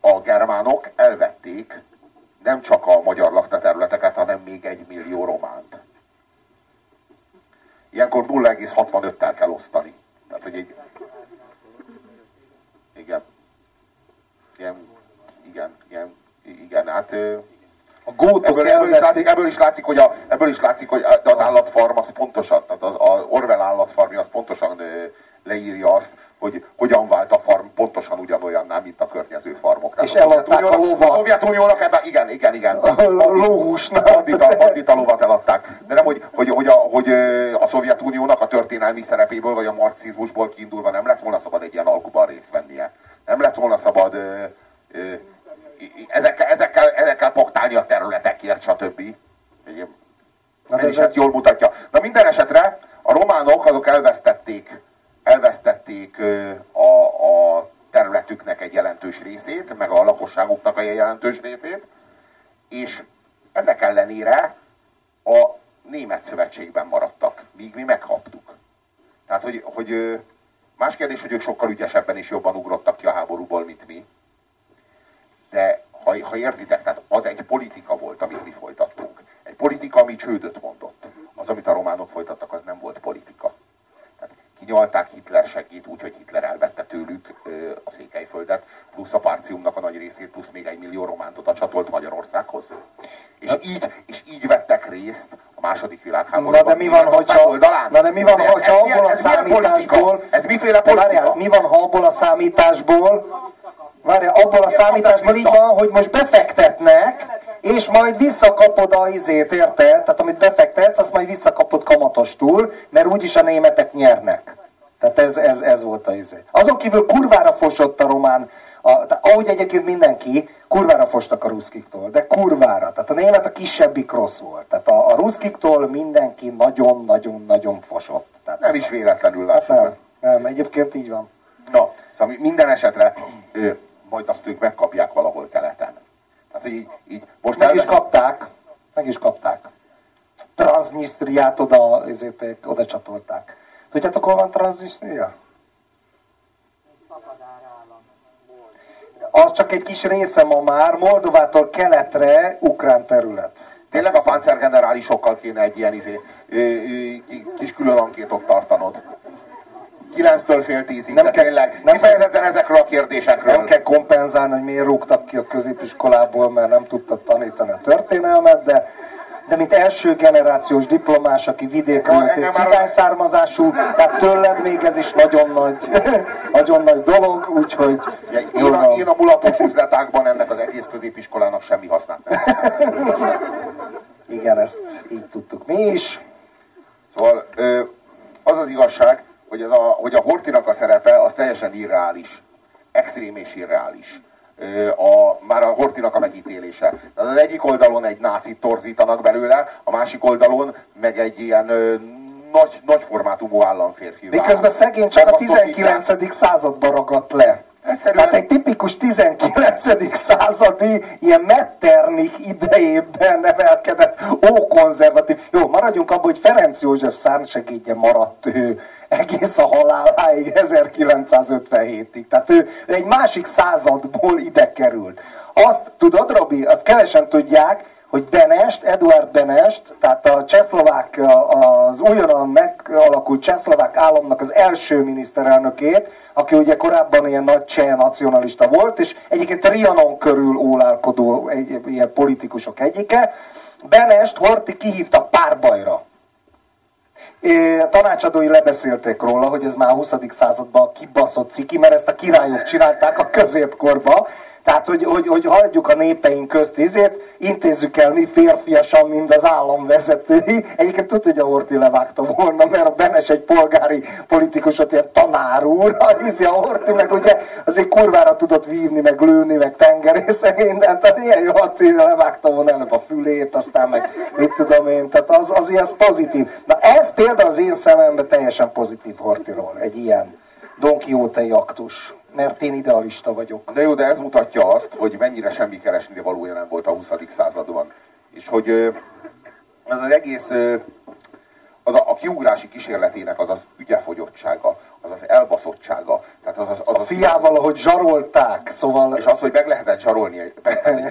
a germánok elvették nem csak a magyar laktaterületeket, hanem még egy millió románt. Ilyenkor 0,65-tel kell osztani. Tehát, hogy egy... Igen. Igen, igen, igen, igen, hát... A ebből, ebből, is látszik, ebből, is látszik, hogy a, ebből is látszik, hogy az állatfarm az pontosan, tehát az, az Orwell állatfarmja az pontosan leírja azt, hogy hogyan vált a farm pontosan ugyanolyanná, mint a környező farmokra. És eladták a lovat. A Szovjetuniónak ebben, igen, igen, igen. Lóhúsnak. Bandita, bandita lovat eladták. De nem, hogy, hogy, hogy, a, hogy a Szovjetuniónak a történelmi szerepéből, vagy a marxizmusból kiindulva nem lett volna szabad egy ilyen alkuban részt vennie. Nem lett volna szabad ö, ö, ezekkel, ezekkel, ezekkel poktálni a területekért, stb. Ez is ezt jól mutatja. Na minden esetre a románok azok elvesztették elvesztették a, a területüknek egy jelentős részét, meg a lakosságuknak egy jelentős részét, és ennek ellenére a német szövetségben maradtak, míg mi megkaptuk. Tehát, hogy, hogy más kérdés, hogy ők sokkal ügyesebben és jobban ugrottak ki a háborúból, mint mi. De ha, ha értitek, tehát az egy politika volt, amit mi folytattunk. Egy politika, ami csődöt mondott. Az, amit a románok folytattak, az nem volt politika nyalták Hitler segít, úgyhogy Hitler elvette tőlük a Székelyföldet, plusz a Párciumnak a nagy részét, plusz még egy millió románt oda csatolt Magyarországhoz. És így, és így vettek részt a második világháborúban. Na de mi van, hogyha, na de mi van, hogyha abból a számításból, ez miféle politika? Várjál, mi van, ha abból a számításból, várjál, abból a számításból így van, hogy most befektetnek, és majd visszakapod a izét, érted? Tehát amit befektetsz, azt majd visszakapod kamatostul, mert úgyis a németek nyernek. Tehát ez, ez, ez volt a izé. Azon kívül kurvára fosott a román, a, ahogy egyébként mindenki, kurvára fostak a ruszkiktól, de kurvára. Tehát a német a kisebbik rossz volt. Tehát a, a ruszkiktól mindenki nagyon-nagyon-nagyon fosott. Tehát nem is véletlenül lássuk. Hát nem, nem, egyébként így van. Na, szóval minden esetre ő, majd azt ők megkapják valahol keleten. Tehát így, így most meg is kapták, meg is kapták. Transnistriát oda, ezért, oda csatolták. Tudjátok, hol van Transnistria? Az csak egy kis része ma már, Moldovától keletre ukrán terület. Tényleg a pancergenerálisokkal kéne egy ilyen izé, kis külön ankétot tartanod. 9-től fél 10-ig, nem kell, tényleg, nem kifejezetten ezekről a kérdésekről. Nem kell kompenzálni, hogy miért rúgtak ki a középiskolából, mert nem tudtak tanítani a történelmet, de de mint első generációs diplomás, aki vidékről jött cigány származású, tehát tőled még ez is nagyon nagy, nagyon nagy dolog, úgyhogy... Én, a, én a mulapos üzletákban ennek az egész középiskolának semmi hasznát nem. Igen, ezt így tudtuk mi is. Szóval az az igazság, hogy, ez a, hogy a Hortinak a szerepe az teljesen irreális. Extrém és irreális a, már a Hortinak a megítélése. Az egyik oldalon egy nácit torzítanak belőle, a másik oldalon meg egy ilyen nagy, nagy formátumú államférfi. Miközben szegény csak a 19. században ragadt le. Egyszerűen... Hát egy tipikus 19. századi, ilyen Metternich idejében nevelkedett ókonzervatív. Jó, maradjunk abban, hogy Ferenc József szárnsegédje maradt ő egész a haláláig 1957-ig. Tehát ő egy másik századból ide került. Azt tudod, Robi, azt kevesen tudják, hogy Benest, Eduard Benest, tehát a csehszlovák, az újonnan megalakult csehszlovák államnak az első miniszterelnökét, aki ugye korábban ilyen nagy cseh nacionalista volt, és egyébként Trianon körül ólálkodó egy, ilyen politikusok egyike, Benest Horti kihívta párbajra. É, tanácsadói lebeszélték róla, hogy ez már a 20. században kibaszott ciki, mert ezt a királyok csinálták a középkorba, tehát, hogy, hogy, hogy hagyjuk a népeink közt izét, intézzük el mi férfiasan, mint az államvezetői. Egyébként tudod, hogy a Horti levágta volna, mert a Benes egy polgári politikusot ilyen tanár úr, a, izi a Horti meg ugye azért kurvára tudott vívni, meg lőni, meg tengerésze mindent, tehát ilyen jó Horti levágta volna előbb a fülét, aztán meg mit tudom én, tehát az, az ilyen pozitív. Na ez például az én szememben teljesen pozitív Hortiról, egy ilyen Don Quixote aktus mert én idealista vagyok. De jó, de ez mutatja azt, hogy mennyire semmi keresni valója nem volt a 20. században. És hogy ez az egész, az a, a kiugrási kísérletének az az ügyefogyottsága, az az elbaszottsága. Tehát az, az, az a fiával, ahogy zsarolták, szóval... És az, hogy meg lehetett zsarolni.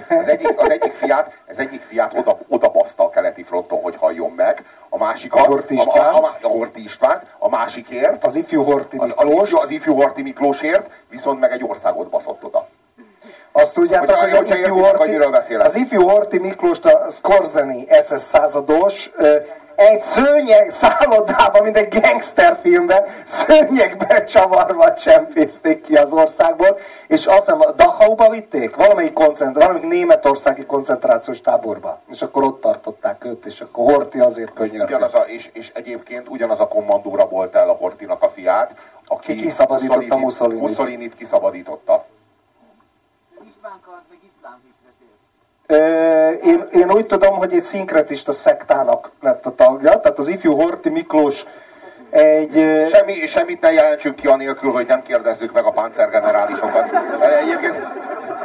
Az egyik, az egyik fiát, az egyik fiát oda, oda baszta a keleti fronton, hogy halljon meg. A másik a, Horti. A, a, a, a Horti István, a másikért. Az ifjú Horti Miklós. Az, az, ifjú, az ifjú Horti Miklósért, viszont meg egy országot baszott oda. Azt tudjátok, hogy, hogy az, ifjú Horti, az ifjú Horti Miklóst a Skorzeni SS százados egy szőnyeg szállodában, mint egy gangsterfilmben, szőnyegbe csavarva csempészték ki az országból, és azt hiszem Dachauba vitték, valamelyik, koncentrá- valamelyik németországi koncentrációs táborba, és akkor ott tartották őt, és akkor Horti azért könyörgött. Ugyanaz a, és, és egyébként ugyanaz a kommandóra volt el a Hortinak a fiát, aki Ki kiszabadította Mussolini-t. Mussolini-t kiszabadította. Én, én úgy tudom, hogy egy szinkretista szektának lett a tagja, tehát az ifjú Horti Miklós egy... Semmi, semmit ne jelentsünk ki anélkül, hogy nem kérdezzük meg a pancergenerálisokat. Egyébként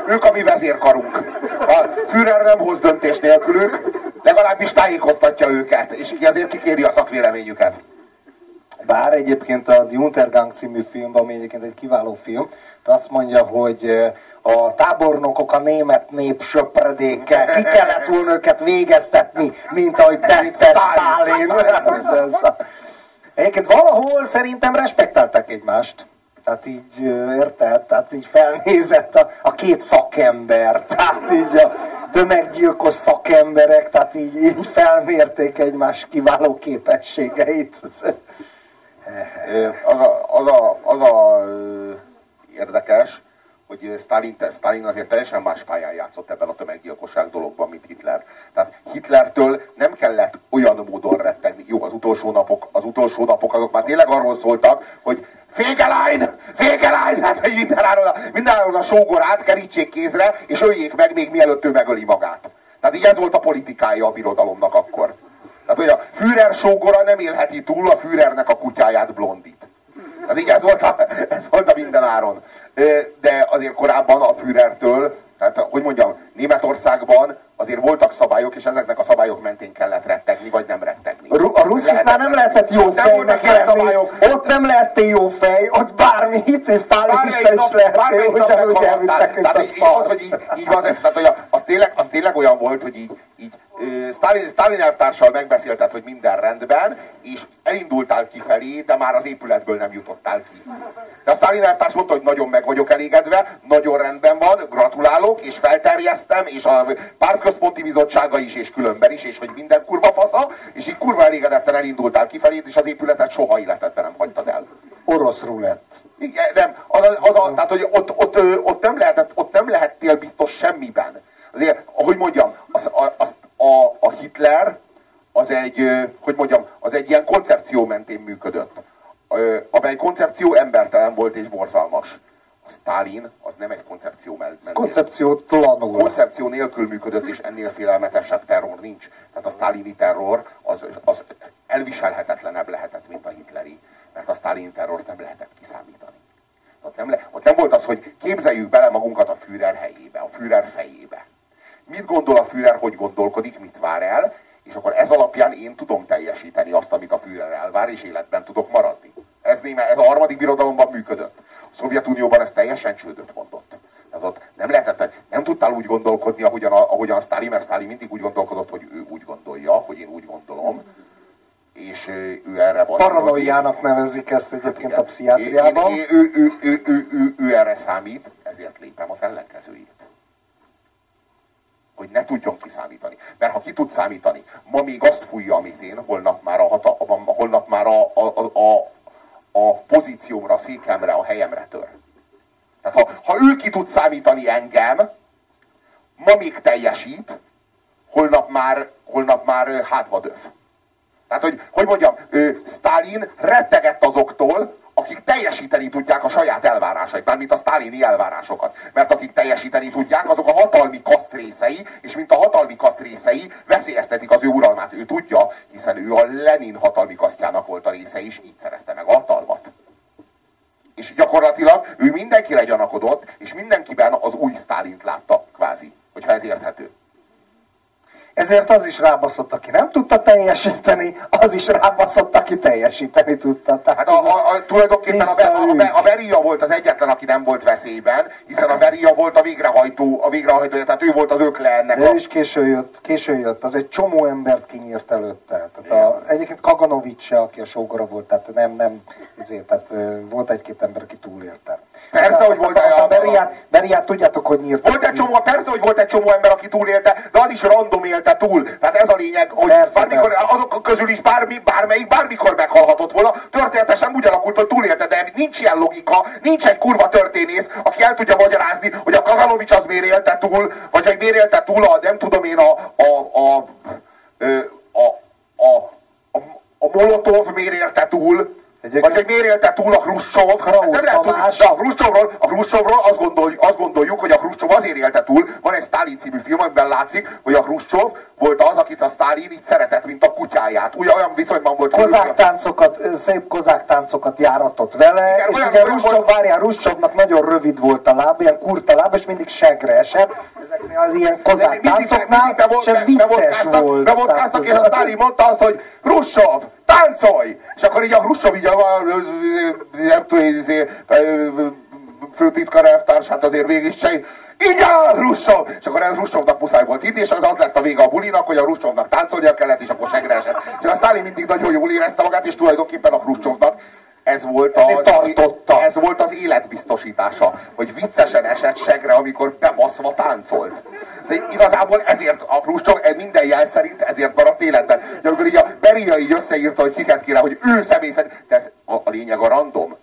ők a mi vezérkarunk. A Führer nem hoz döntés nélkülük, legalábbis tájékoztatja őket, és ezért kikéri a szakvéleményüket. Bár egyébként a The Untergang című film, ami egyébként egy kiváló film, azt mondja, hogy a tábornokok a német nép söpredéke. Ki kellett volna őket végeztetni, mint ahogy tette Stalin. Egyébként valahol szerintem respektálták egymást. Tehát így érted? Tehát így felnézett a, a két szakember, tehát így a tömeggyilkos szakemberek, tehát így, így felmérték egymás kiváló képességeit. Az a, az a, az a érdekes, hogy Stalin, Stalin azért teljesen más pályán játszott ebben a tömeggyilkosság dologban, mint Hitler. Tehát Hitlertől nem kellett olyan módon rettegni. Jó, az utolsó napok, az utolsó napok azok már tényleg arról szóltak, hogy Fégelein! Fégelein! Hát, hogy mindenáron, mindenáron a sógorát kerítsék kézre, és öljék meg még mielőtt ő megöli magát. Tehát így ez volt a politikája a birodalomnak akkor. Tehát, hogy a Führer sógora nem élheti túl a Führernek a kutyáját blondit. Tehát így ez volt a, ez volt a mindenáron. De azért korábban a Führertől, tehát hogy mondjam, Németországban azért voltak szabályok, és ezeknek a szabályok mentén kellett rettegni, vagy nem rettegni. A ruszkit már nem lehetett jó fejnek lenni, ott nem lehettél jó fej, ott bármi hit és sztálinista is lehettél, ugyanúgy elvittek itt a szart. hogy így, így van, tehát hogy az, tényleg, az tényleg olyan volt, hogy így, így Stalin, Stalin elvtársal megbeszélted, hogy minden rendben, és elindultál kifelé, de már az épületből nem jutottál ki. De a Stalin elvtárs mondta, hogy nagyon meg vagyok elégedve, nagyon rendben van, gratulálok, és felterjesztem, és a pártközponti bizottsága is, és különben is, és hogy minden kurva fasza, és így kurva elégedetten elindultál kifelé, és az épületet soha életedben nem hagytad el. Orosz rulett. Igen, nem, az, az, az, tehát, hogy ott, ott, ott, nem lehetett, ott nem lehettél biztos semmiben. Azért, ahogy mondjam, az, az, a, a Hitler az egy, hogy mondjam, az egy ilyen koncepció mentén működött, amely koncepció embertelen volt és borzalmas. A Stalin az nem egy koncepció mentén. Koncepció talanul. Koncepció nélkül működött, és ennél félelmetesebb terror nincs. Tehát a sztálini terror az, az elviselhetetlenebb lehetett, mint a hitleri. Mert a sztálini terrort nem lehetett kiszámítani. Ott nem, le, ott nem volt az, hogy képzeljük bele magunkat a Führer helyébe, a Führer fejébe mit gondol a Führer, hogy gondolkodik, mit vár el, és akkor ez alapján én tudom teljesíteni azt, amit a Führer elvár, és életben tudok maradni. Ez, néme, ez a harmadik birodalomban működött. A Szovjetunióban ez teljesen csődöt mondott. Tehát ott nem lehetett, nem tudtál úgy gondolkodni, ahogyan a, ahogyan a Stalin, mert Stalin mindig úgy gondolkodott, hogy ő úgy gondolja, hogy én úgy gondolom, és ő erre van. Paranoiának nevezik ezt egyébként hát a pszichiátriában. Ő, ő, ő, ő, ő, ő, ő erre számít, ezért lépem az ellenkezőjét hogy ne tudjon kiszámítani. Mert ha ki tud számítani, ma még azt fújja, amit én, holnap már a, hata, holnap már a, a, a, a pozíciómra, a székemre, a helyemre tör. Tehát ha, ha ő ki tud számítani engem, ma még teljesít, holnap már, holnap már hátba döf. Tehát, hogy, hogy mondjam, ő, Stalin rettegett azoktól, akik teljesíteni tudják a saját elvárásait, mármint a sztálini elvárásokat. Mert akik teljesíteni tudják, azok a hatalmi kaszt részei, és mint a hatalmi kaszt részei veszélyeztetik az ő uralmát. Ő tudja, hiszen ő a Lenin hatalmi kasztjának volt a része, és így szerezte meg a hatalmat. És gyakorlatilag ő mindenkire gyanakodott, és mindenkiben az új Sztálint látta, kvázi, hogyha ez érthető. Ezért az is rábaszott, aki nem tudta teljesíteni, az is rábaszott, aki teljesíteni tudta. Tehát hát a, a, a, tulajdonképpen a, a, a, a Beria volt az egyetlen, aki nem volt veszélyben, hiszen a Beria volt a végrehajtó, a végrehajtó, tehát ő volt az ökle ennek. Ő a... is késő jött, késő jött, az egy csomó embert kinyírt előtte. Tehát a, egyébként Kaganovics se, aki a sógora volt, tehát nem, nem, ezért, tehát volt egy-két ember, aki túlélte. Persze, hogy volt a, a Beriát, Beriát tudjátok, hogy nyírt. Volt egy csomó, persze, hogy volt egy csomó ember, aki túlélte, de az is random élte túl. Tehát ez a lényeg, hogy persze, bármikor, persze. azok közül is bármi, bármelyik bármikor meghalhatott volna. Történetesen úgy alakult, hogy túlélte, de nincs ilyen logika, nincs egy kurva történész, aki el tudja magyarázni, hogy a Kaganovics az miért élte túl, vagy hogy miért élte túl a, nem tudom én, a, a, a, a, a, a, a, a Molotov miért élte túl, Egyébként... Vagy hogy miért élte túl a Hruscsov? Nem lehet tudni, de a Hruscsovról, a Hruscsovról azt, gondoljuk, azt gondoljuk, hogy a Hruscsov azért élte túl. Van egy Stalin című film, amiben látszik, hogy a Hruscsov volt az, akit a Stalin így szeretett, mint a kutyáját. Ugye olyan viszonyban volt. Kozák táncokat, szép kozák táncokat járatott vele, Igen, és olyan, ugye Hruscsov, várjál, Hruscsovnak nagyon rövid volt a láb, ilyen kurta láb, és mindig segre esett. Ezeknél az ilyen kozák táncoknál, és ez vicces volt. Bevontkáztak, és a Stalin mondta azt, hogy Hruscsov, táncolj! És akkor így a Hruscsov így a, nem tudom, főtitkar elvtársát azért végig se, Igen, Russov! És akkor ez Russovnak muszáj volt hinni, és az az lett a vége a bulinak, hogy a Russovnak táncolnia kellett, és akkor segre esett. És a Stalin mindig nagyon jól érezte magát, és tulajdonképpen a Russovnak ez volt, az, tartotta. ez volt az életbiztosítása, hogy viccesen esett segre, amikor bebaszva táncolt. De igazából ezért a Khrushchev minden jel szerint ezért maradt életben. De amikor így a Beria így összeírta, hogy kiket kéne, hogy ő személy szerint, de ez a, a lényeg a random,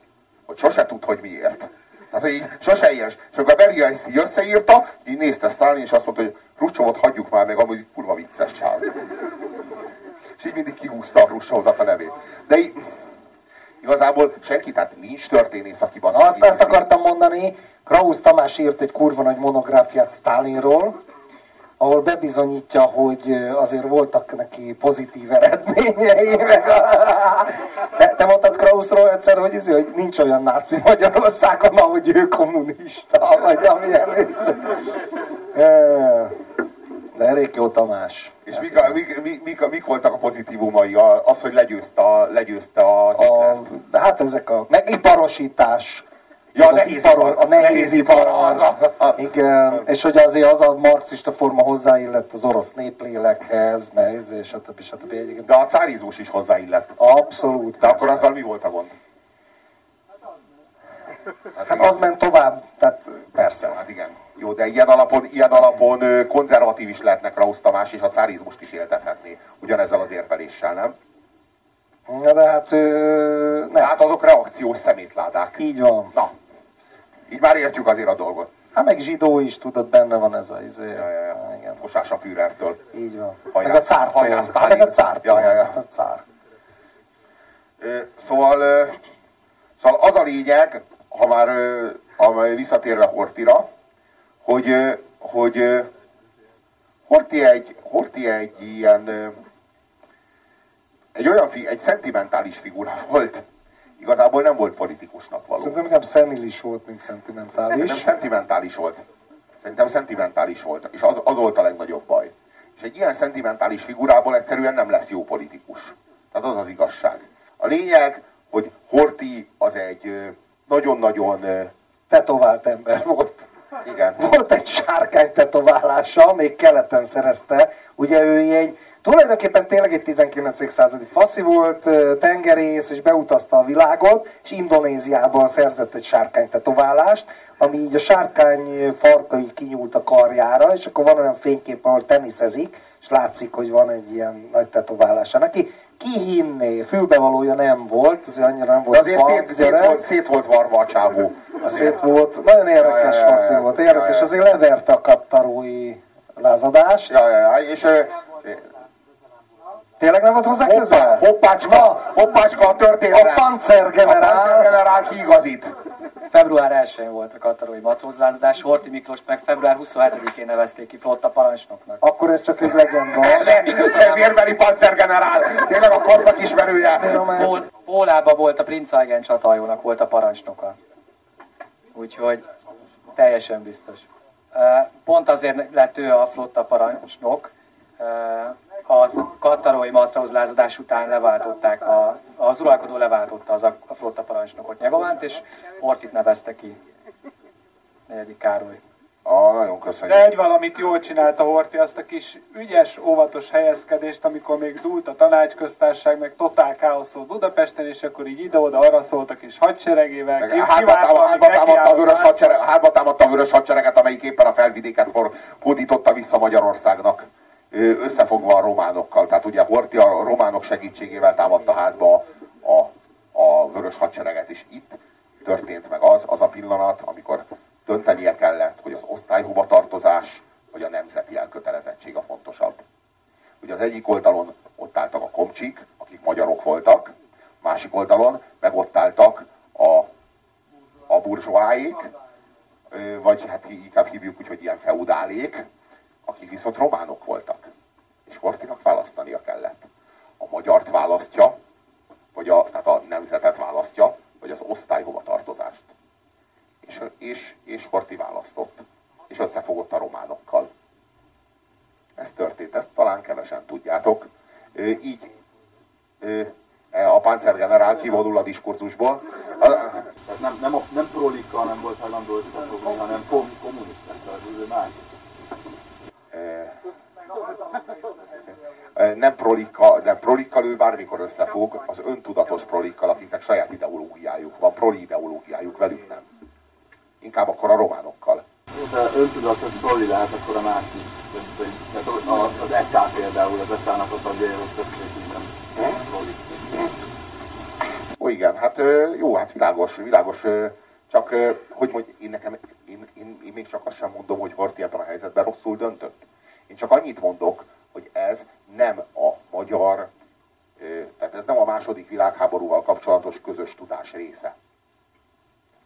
hogy sose tud, hogy miért. Tehát, hogy így sose ilyes. És akkor a Beria ezt így összeírta, így nézte Stalin, és azt mondta, hogy Khrushchevot hagyjuk már meg, amúgy kurva vicces csáv. És így mindig kihúzta a Khrushchevnak a nevét. De így, igazából senki, tehát nincs történész, aki Na, azt, ezt akartam mondani, Krausz Tamás írt egy kurva nagy monográfiát Stalinról, ahol bebizonyítja, hogy azért voltak neki pozitív eredményei. Meg te mondtad Krauszról egyszer, hogy, izé, hogy nincs olyan náci Magyarországon, ahogy ő kommunista, vagy amilyen. De elég jó Tamás. És mik, a, mik, mik, mik, mik voltak a pozitívumai? Az, hogy legyőzte a, legyőzte a, a Hát ezek a megiparosítás, Ja, a nehéz ipar, a nehéz ipar, igen, és hogy azért az a marxista forma hozzáillett az orosz néplélekhez, mert és stb. stb. Egyébként. De a cárizmus is hozzáillett. Abszolút. De akkor azzal mi volt a gond? Hát, hát az ment tovább, tehát persze. Hát igen. Jó, de ilyen alapon, ilyen alapon konzervatív is lehetnek Rausz Tamás, és a cárizmust is éltethetné. Ugyanezzel az érveléssel, nem? Ja, de hát... Ö, nem. Hát azok reakciós szemétládák. Így van. Na, így már értjük azért a dolgot. Hát meg zsidó is, tudod, benne van ez a izé. Ja, ja, ja. Igen. Kosás a Führertől. Így van. Hajrá, meg a cár. Hajrá, meg a cár. Ja, ja, ja. Hát a cár. Szóval, szóval az a lényeg, ha már, ha már visszatérve Hortira, hogy, hogy Horti egy, Horti egy ilyen egy olyan, fi, egy szentimentális figura volt. Igazából nem volt politikusnak való. Szerintem inkább szenilis volt, mint szentimentális. Nem szentimentális volt. Szerintem szentimentális volt. És az, az volt a legnagyobb baj. És egy ilyen szentimentális figurából egyszerűen nem lesz jó politikus. Tehát az az igazság. A lényeg, hogy Horti az egy nagyon-nagyon tetovált ember volt. Igen. Volt egy sárkány tetoválása, még keleten szerezte. Ugye ő egy Tulajdonképpen tényleg egy 19. századi faszi volt, tengerész, és beutazta a világot, és Indonéziában szerzett egy sárkány tetoválást, ami így a sárkány farkai kinyúlt a karjára, és akkor van olyan fénykép, ahol teniszezik, és látszik, hogy van egy ilyen nagy tetoválása neki. Ki hinné, fülbevalója nem volt, azért annyira nem volt. De azért szét, szét, volt, szét volt varva a csávó. Szét volt, nagyon érdekes ja, ja, volt, érdekes, ja, ja. azért leverte a kattarói lázadást. Ja, ja, ja, és Tényleg nem volt hozzá közel? Hoppácska, hoppácska a történetre. A pancergenerál. A pancergenerál kiigazít. Február 1-én volt a katarói matrózlázdás, Horti Miklós meg február 27-én nevezték ki flotta parancsnoknak. Akkor ez csak egy legenda. Ez vérbeli pancergenerál, tényleg a korszak ismerője. Pólában volt a Prince Eugen csatajónak volt a parancsnoka. Úgyhogy teljesen biztos. Pont azért lett ő a flotta parancsnok, a katarói matrózlázadás után leváltották, a, az uralkodó leváltotta az a, a flotta parancsnokot Nyegovánt, és Hortit nevezte ki. Negyedik Károly. Ah, nagyon köszönjük. De egy valamit jól csinálta Horti, azt a kis ügyes, óvatos helyezkedést, amikor még dúlt a tanácsköztárság, meg totál káosz volt Budapesten, és akkor így ide-oda arra szóltak, és hadseregével hátba támadta a vörös hadsereget, amelyik éppen a felvidéket fordította vissza Magyarországnak összefogva a románokkal. Tehát ugye Horti a románok segítségével támadta hátba a, a vörös hadsereget, és itt történt meg az, az a pillanat, amikor döntenie kellett, hogy az osztályhova tartozás, vagy a nemzeti elkötelezettség a fontosabb. Ugye az egyik oldalon ott álltak a komcsik, akik magyarok voltak, másik oldalon meg ott álltak a, a burzsóáik, vagy hát inkább hívjuk úgy, hogy ilyen feudálék, akik viszont románok voltak. És Hortinak választania kellett. A magyart választja, vagy a, tehát a nemzetet választja, vagy az osztály tartozást. És, és, és Horti választott. És összefogott a románokkal. Ez történt, ezt talán kevesen tudjátok. Így e, a panzergenerál kivonul a diskurzusból. Nem, nem, nem prolika, nem volt hajlandó összefogni, hanem kom kommunista, az más. Nem prolika, nem prolikkal ő bármikor összefog, az öntudatos prolikkal, akiknek saját ideológiájuk van, proli ideológiájuk, velük nem. Inkább akkor a románokkal. Öntudatos proli lehet akkor a másik. Tehát az EK például, az EK-nak a tagjai, nem proli. Ó, igen, hát jó, hát világos, világos. Csak, hogy mondj, én, nekem, én, én, én még csak azt sem mondom, hogy Horthy ebben a helyzetben rosszul döntött. Én csak annyit mondok, hogy ez nem a magyar, tehát ez nem a második világháborúval kapcsolatos közös tudás része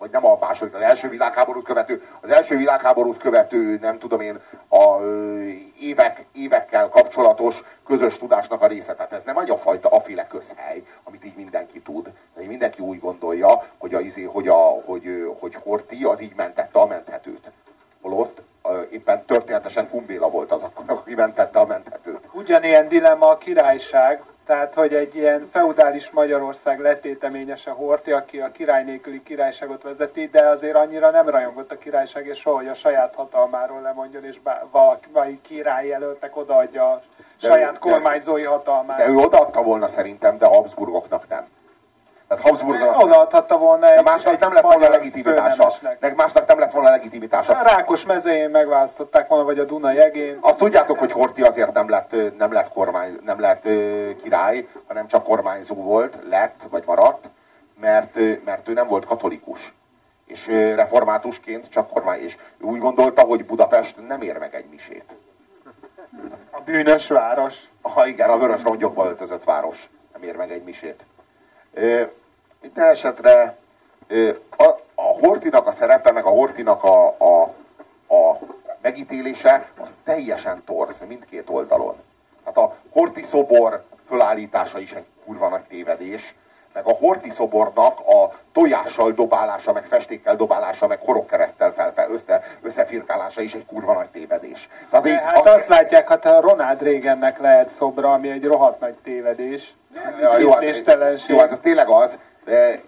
vagy nem a második, az első világháborút követő, az első világháborút követő, nem tudom én, a évek, évekkel kapcsolatos közös tudásnak a része. Tehát ez nem egy a fajta aféle közhely, amit így mindenki tud. De mindenki úgy gondolja, hogy, a, izé, hogy, a, hogy, hogy Horti az így mentette a menthetőt. Holott éppen történetesen Kumbéla volt az, aki mentette a menthetőt. Ugyanilyen dilemma a királyság, tehát, hogy egy ilyen feudális Magyarország letéteményese Horti, aki a király nélküli királyságot vezeti, de azért annyira nem rajongott a királyság, és soha, hogy a saját hatalmáról lemondjon, és valaki király jelöltek odaadja a de saját ő, kormányzói hatalmát. De ő odaadta volna szerintem, de Habsburgoknak nem. Tehát Habsburgnak odaadhatta volna egy, másnak egy nem lett volna legitimitása. Másnak nem lett volna legitimitása. A Rákos mezején megválasztották volna, vagy a Duna jegén. Azt tudjátok, hogy Horti azért nem lett, nem lett, kormány, nem lett király, hanem csak kormányzó volt, lett, vagy maradt, mert, mert ő nem volt katolikus. És reformátusként csak kormány. És ő úgy gondolta, hogy Budapest nem ér meg egy misét. A bűnös város. Ha igen, a vörös rongyokba öltözött város nem ér meg egy misét. Minden esetre a, a Hortinak a szerepe, meg a Hortinak a, a, a megítélése, az teljesen torz mindkét oldalon. Hát a Horti szobor fölállítása is egy kurva nagy tévedés, meg a Horti szobornak a tojással dobálása, meg festékkel dobálása, meg horogkeresztel felfel össze, összefirkálása is egy kurva nagy tévedés. Tehát így, hát a... azt látják, hát a Ronald Reagannek lehet szobra, ami egy rohadt nagy tévedés. Ja, jó, hát, jó, hát ez tényleg az, de,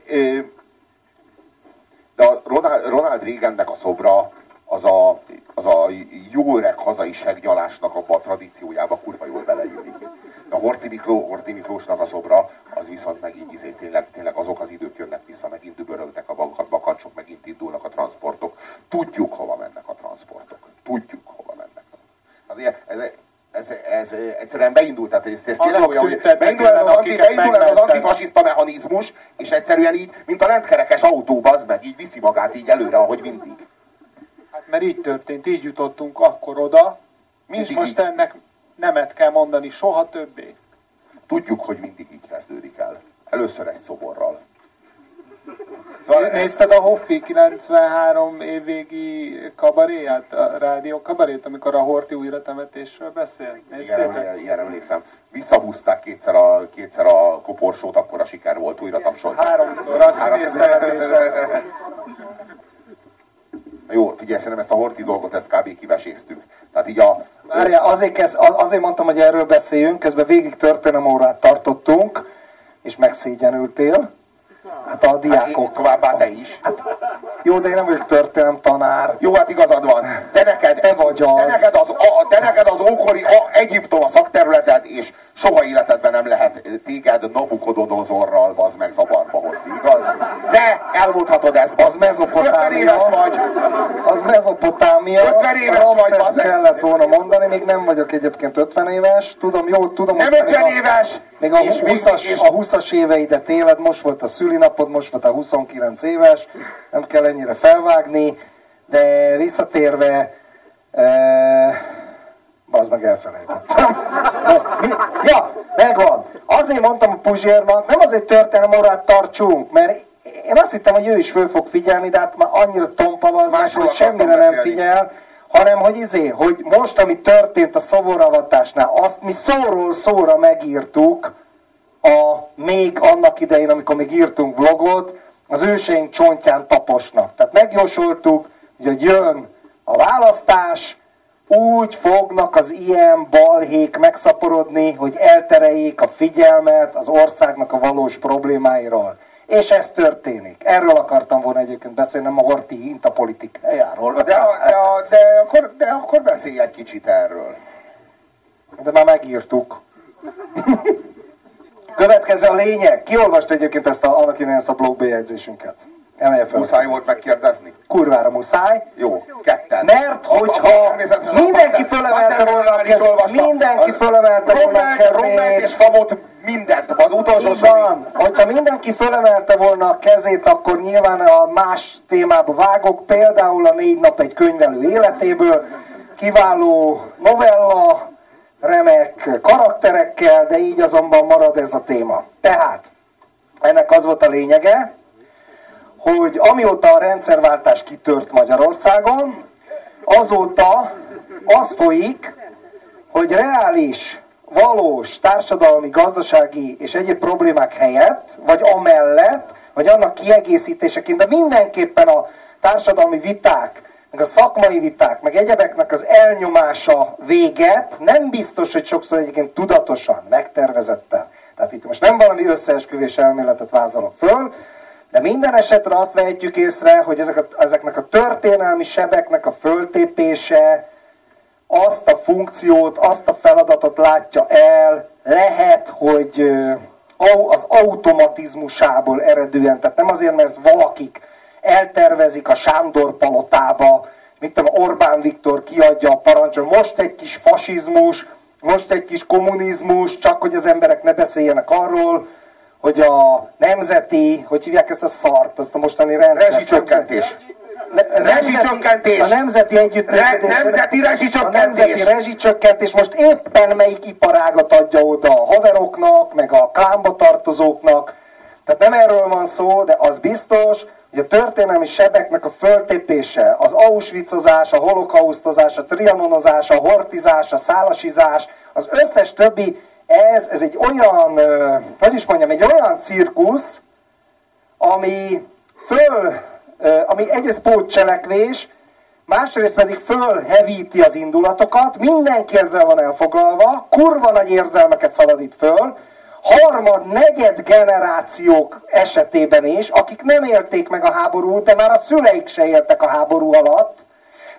a Ronald, Ronald Reagannek a szobra az a, az a jó öreg hazai seggyalásnak a tradíciójába kurva jól beleillik. A Horti, Mikló, Horti Miklósnak a szobra, az viszont megint izé, tényleg, tényleg azok az idők jönnek vissza, megint dübörögnek a bakancsok, megint indulnak a transportok. Tudjuk, hova mennek a transportok. Tudjuk, hova mennek. Hát ez, ez, ez, egyszerűen beindult, tehát ez, ez tényleg olyan, hogy beindul ez az, anti, beindul ez az antifasiszta mechanizmus, és egyszerűen így, mint a lentkerekes autóba, az meg így viszi magát így előre, ahogy mindig. Hát mert így történt, így jutottunk akkor oda, mindig és most így. ennek nemet kell mondani soha többé. Tudjuk, hogy mindig így kezdődik el. Először egy szoborral. Szóval Nézted a Hoffi 93 évvégi kabaréját, a rádió kabarét, amikor a Horti újratemetésről beszél? Igen, igen, igen, emlékszem. Visszahúzták kétszer a, kétszer a koporsót, akkor a siker volt, újra tapsolt. Háromszor, azt Három... Jó, figyelj, szerintem ezt a Horti dolgot, ezt kb. kiveséztük. Tehát így a... Várjál, azért, kezd, azért mondtam, hogy erről beszéljünk, közben végig történelmórát tartottunk, és megszégyenültél. Hát a diákok. Hát továbbá te is. Hát, jó, de én nem vagyok történelem tanár. Jó, hát igazad van. Te neked, te vagy az. Te neked az, a, te neked az ókori a, Egyiptom a szakterületed, és soha életedben nem lehet téged Nabukodonozorral az meg zavarba hozni, igaz? De elmondhatod ezt. Az Mezopotámia. vagy. Az Mezopotámia. 50 éves vagy. Ezt kellett volna mondani, még nem vagyok egyébként 50 éves. Tudom, jó, tudom. Nem 50 éves! Még a 20-as, a 20-as éveidet éled, most volt a szülinapod, most volt a 29 éves, nem kell ennyire felvágni, de visszatérve, e, az meg elfelejtettem. ja, megvan. Azért mondtam a Puzsérnak, nem azért történelem órát tartsunk, mert én azt hittem, hogy ő is föl fog figyelni, de hát már annyira tompa az hogy semmire nem figyel, hanem hogy izé, hogy most, ami történt a szoboravatásnál, azt mi szóról szóra megírtuk, a, még annak idején, amikor még írtunk vlogot, az őseink csontján taposnak. Tehát megjósoltuk, hogy jön a választás, úgy fognak az ilyen balhék megszaporodni, hogy eltereljék a figyelmet az országnak a valós problémáiról. És ez történik. Erről akartam volna egyébként beszélni, nem a Horti Inta politikájáról. De, de, de, akkor, de akkor beszélj egy kicsit erről. De már megírtuk. Következő a lényeg. Ki olvast egyébként ezt a, annak ezt a blogbejegyzésünket? Emelje fel. Muszáj volt megkérdezni? Kurvára muszáj. Jó, ketten. Mert hogyha mindenki fölemelte volna a kezét, mindenki fölemelte volna a kezét, és Famot mindent, az utolsó van. Hogyha mindenki fölemelte volna a kezét, akkor nyilván a más témába vágok, például a négy nap egy könyvelő életéből, kiváló novella, remek karakterekkel, de így azonban marad ez a téma. Tehát, ennek az volt a lényege, hogy amióta a rendszerváltás kitört Magyarországon, azóta az folyik, hogy reális, valós társadalmi, gazdasági és egyéb problémák helyett, vagy amellett, vagy annak kiegészítéseként, de mindenképpen a társadalmi viták, meg a szakmai viták, meg egyebeknek az elnyomása véget, nem biztos, hogy sokszor egyébként tudatosan, megtervezetten. Tehát itt most nem valami összeesküvés elméletet vázolok föl, de minden esetre azt vehetjük észre, hogy ezek a, ezeknek a történelmi sebeknek a föltépése azt a funkciót, azt a feladatot látja el, lehet, hogy az automatizmusából eredően, tehát nem azért, mert valakik eltervezik a Sándor palotába, mit tudom, Orbán Viktor kiadja a parancsot, most egy kis fasizmus, most egy kis kommunizmus, csak hogy az emberek ne beszéljenek arról, hogy a nemzeti, hogy hívják ezt a szart, azt a mostani rendszer. Rezsicsökkentés. Rezsicsökkentés. A nemzeti együttműködés. Re, nemzeti rezsicsökkentés. A nemzeti rezsicsökkentés most éppen melyik iparágat adja oda a haveroknak, meg a klámba tartozóknak. Tehát nem erről van szó, de az biztos, hogy a történelmi sebeknek a föltépése, az auschwitzozás, a holokausztozás, a trianonozás, a hortizás, a szálasizás, az összes többi ez, ez egy olyan, hogy is mondjam, egy olyan cirkusz, ami föl, ami egyrészt pótcselekvés, másrészt pedig fölhevíti az indulatokat, mindenki ezzel van elfoglalva, kurva nagy érzelmeket szabadít föl, harmad, negyed generációk esetében is, akik nem élték meg a háborút, de már a szüleik se éltek a háború alatt,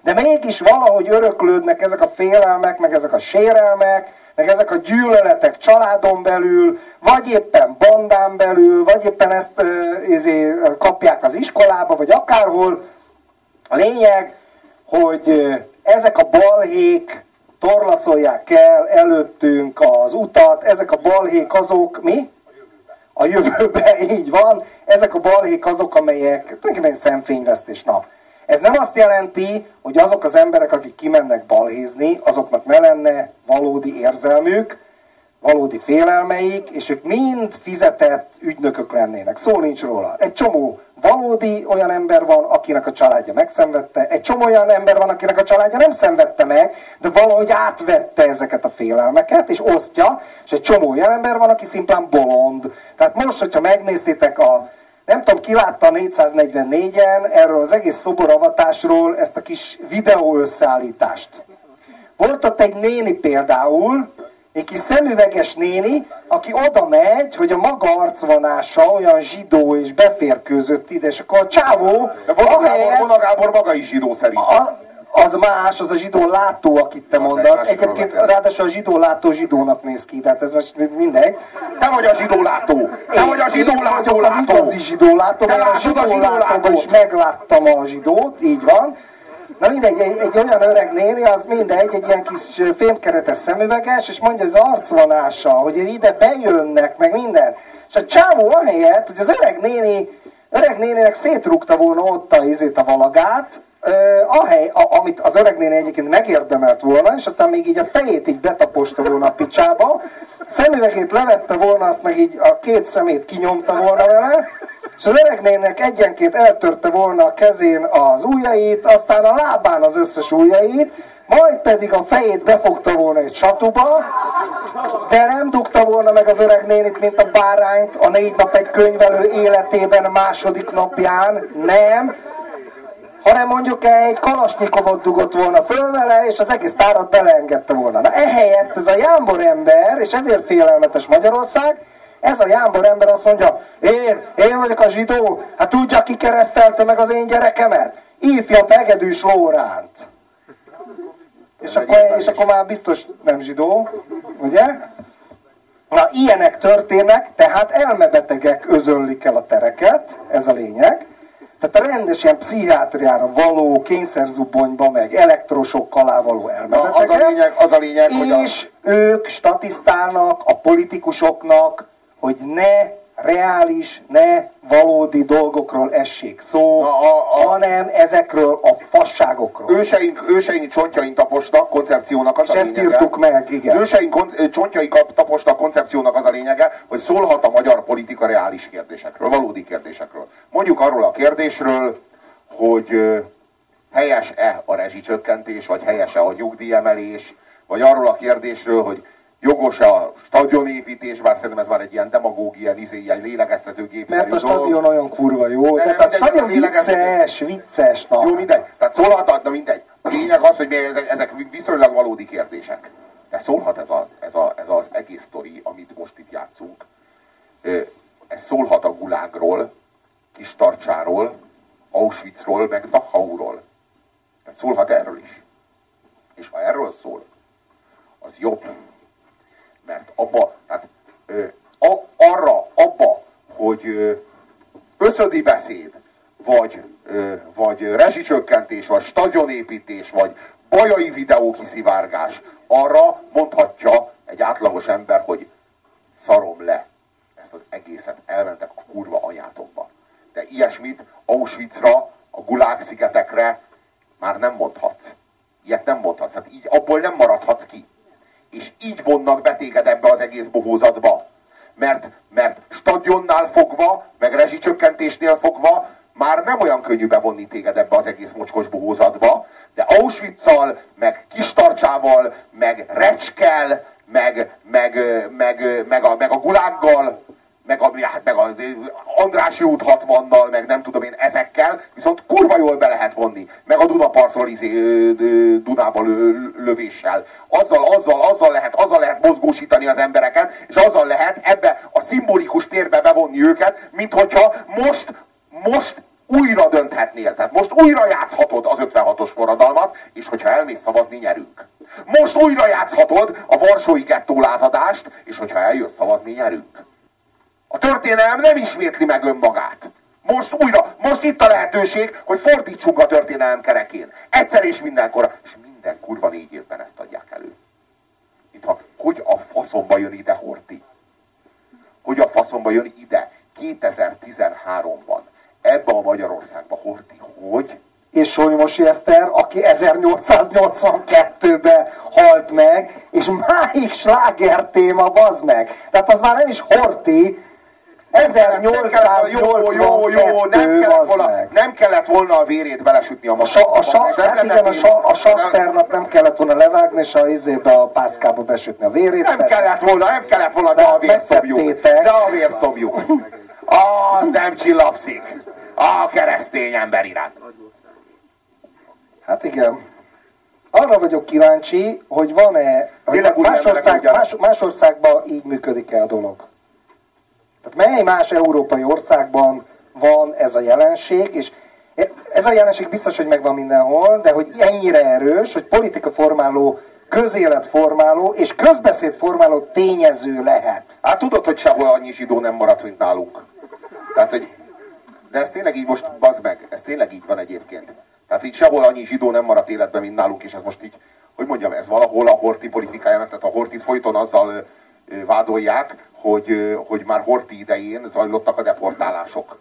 de mégis valahogy öröklődnek ezek a félelmek, meg ezek a sérelmek, meg ezek a gyűlöletek családon belül, vagy éppen bandán belül, vagy éppen ezt ezé, kapják az iskolába, vagy akárhol. A lényeg, hogy ezek a balhék torlaszolják el előttünk az utat, ezek a balhék azok, mi? A jövőben, így van. Ezek a balhék azok, amelyek tulajdonképpen szemfényvesztés nap. Ez nem azt jelenti, hogy azok az emberek, akik kimennek balhézni, azoknak ne lenne valódi érzelmük, valódi félelmeik, és ők mind fizetett ügynökök lennének. Szó nincs róla. Egy csomó valódi olyan ember van, akinek a családja megszenvedte, egy csomó olyan ember van, akinek a családja nem szenvedte meg, de valahogy átvette ezeket a félelmeket, és osztja, és egy csomó olyan ember van, aki szimplán bolond. Tehát most, hogyha megnéztétek a nem tudom, ki látta a 444-en erről az egész szoboravatásról ezt a kis videó összeállítást. Volt ott egy néni például, egy kis szemüveges néni, aki oda megy, hogy a maga arcvonása olyan zsidó és beférkőzött ide, és akkor a csávó... De Vonagábor, maga is zsidó szerint. A, az más, az a zsidó látó, akit te mondasz. Egyébként ráadásul a zsidó látó zsidónak néz ki, tehát ez most mindegy. Te vagy a zsidó látó! Te vagy a zsidó látó látó! Az igazi zsidó látó, mert a zsidó látóban is megláttam a zsidót, így van. Na mindegy, egy, egy olyan öreg néni, az mindegy, egy ilyen kis fémkeretes szemüveges, és mondja az arcvonása, hogy ide bejönnek, meg minden. És a csávó ahelyett, hogy az öreg néni, öreg néninek szétrúgta volna ott a izét a valagát, ahely, a, amit az öreg néni egyébként megérdemelt volna, és aztán még így a fejét így betaposta volna a picsába, szemüvegét levette volna, azt meg így a két szemét kinyomta volna vele, és az öreg egyenként eltörte volna a kezén az ujjait, aztán a lábán az összes ujjait, majd pedig a fejét befogta volna egy satuba, de nem dugta volna meg az öreg nénit, mint a bárányt a négy nap egy könyvelő életében második napján, nem, hanem mondjuk egy kalasnyikovot dugott volna föl vele, és az egész tárat beleengedte volna. Na ehelyett ez a jámbor ember, és ezért félelmetes Magyarország, Ez a jámbor ember azt mondja, én, én vagyok a zsidó, hát tudja, ki keresztelte meg az én gyerekemet? Ifja Begedűs Lóránt. És akkor, és akkor már biztos nem zsidó, ugye? Na, ilyenek történnek, tehát elmebetegek özönlik el a tereket, ez a lényeg. Tehát a rendes ilyen pszichiátriára való, kényszerzubonyba, meg elektrosokkal alá való elmebetegek. Az a lényeg, az a lényeg hogy és a... ők statisztálnak a politikusoknak, hogy ne reális, ne valódi dolgokról essék szó, a, a, a, hanem ezekről a fasságokról. Őseink, őseink csontjaink taposnak koncepciónak az És a ezt lényege. írtuk meg, igen. Őseink csontjaink taposnak koncepciónak az a lényege, hogy szólhat a magyar politika reális kérdésekről, valódi kérdésekről. Mondjuk arról a kérdésről, hogy helyes-e a rezsicsökkentés, vagy helyes-e a nyugdíjemelés, vagy arról a kérdésről, hogy jogos a stadionépítés, bár szerintem ez már egy ilyen demagógia, izé, ilyen lélegeztetőgép. Mert a stadion dolog. olyan kurva jó. De Tehát a stadion vicces, vicces. Na. Jó, mindegy. Tehát szólhat, de mindegy. A lényeg az, hogy ezek, ezek viszonylag valódi kérdések. De szólhat ez, a, ez, a, ez az egész sztori, amit most itt játszunk. Ez szólhat a gulágról, kis tartsáról, Auschwitzról, meg Dachauról. Tehát szólhat erről is. És ha erről szól, az jobb, mert abba, hát, ö, a, arra, abba, hogy ö, összödi beszéd, vagy, ö, vagy rezsicsökkentés, vagy stadionépítés, vagy bajai videó kiszivárgás, arra mondhatja egy átlagos ember, hogy szarom le ezt az egészet, elmentek a kurva anyátokba. De ilyesmit Auschwitzra, a Gulag szigetekre már nem mondhatsz. Ilyet nem mondhatsz. Hát így abból nem maradhatsz ki és így vonnak be téged ebbe az egész bohózatba. Mert, mert stadionnál fogva, meg rezsicsökkentésnél fogva már nem olyan könnyű bevonni téged ebbe az egész mocskos bohózatba, de Auschwitz-szal, meg Kistarcsával, meg Recskel, meg, meg, meg, meg, a, meg a gulággal, meg a, hát meg a Andrási út 60-nal, meg nem tudom én ezekkel, viszont kurva jól be lehet vonni. Meg a Dunapartról izé, Dunába lövéssel. Azzal, azzal, azzal lehet, azzal lehet mozgósítani az embereket, és azzal lehet ebbe a szimbolikus térbe bevonni őket, mint hogyha most, most újra dönthetnél. Tehát most újra játszhatod az 56-os forradalmat, és hogyha elmész szavazni, nyerünk. Most újra játszhatod a Varsói gettó lázadást, és hogyha eljössz szavazni, nyerünk. A történelem nem ismétli meg önmagát. Most újra, most itt a lehetőség, hogy fordítsunk a történelem kerekén. Egyszer és mindenkor. És minden kurva négy évben ezt adják elő. Mintha, hogy a faszomba jön ide Horti? Hogy a faszomba jön ide 2013-ban? Ebbe a Magyarországba Horti, hogy? és Solymosi Eszter, aki 1882-ben halt meg, és máig sláger téma, bazd meg. Tehát az már nem is Horti, 1882 jó, jó, jó, nem kellett, volna, nem kellett volna a vérét belesütni a masakba. A, sa, a, hát igen, a, sa, a sakternak nem kellett volna levágni, és a izébe a pászkába besütni a vérét. Nem persze. kellett volna, nem kellett volna, de, de a vérszobjuk. De a vérszobjuk. Az nem csillapszik. A keresztény ember iránt. Hát igen. Arra vagyok kíváncsi, hogy van-e, más, ország, más, más országban így működik-e a dolog. Tehát mely más európai országban van ez a jelenség, és ez a jelenség biztos, hogy megvan mindenhol, de hogy ennyire erős, hogy politika formáló, közéletformáló és közbeszédformáló tényező lehet. Hát tudod, hogy sehol annyi zsidó nem maradt, mint nálunk. Tehát, hogy de ez tényleg így most, bazd meg, ez tényleg így van egyébként. Tehát így sehol annyi zsidó nem maradt életben, mint nálunk, és ez most így, hogy mondjam, ez valahol a Horti politikájának, tehát a Hortit folyton azzal vádolják, hogy, hogy már Horti idején zajlottak a deportálások.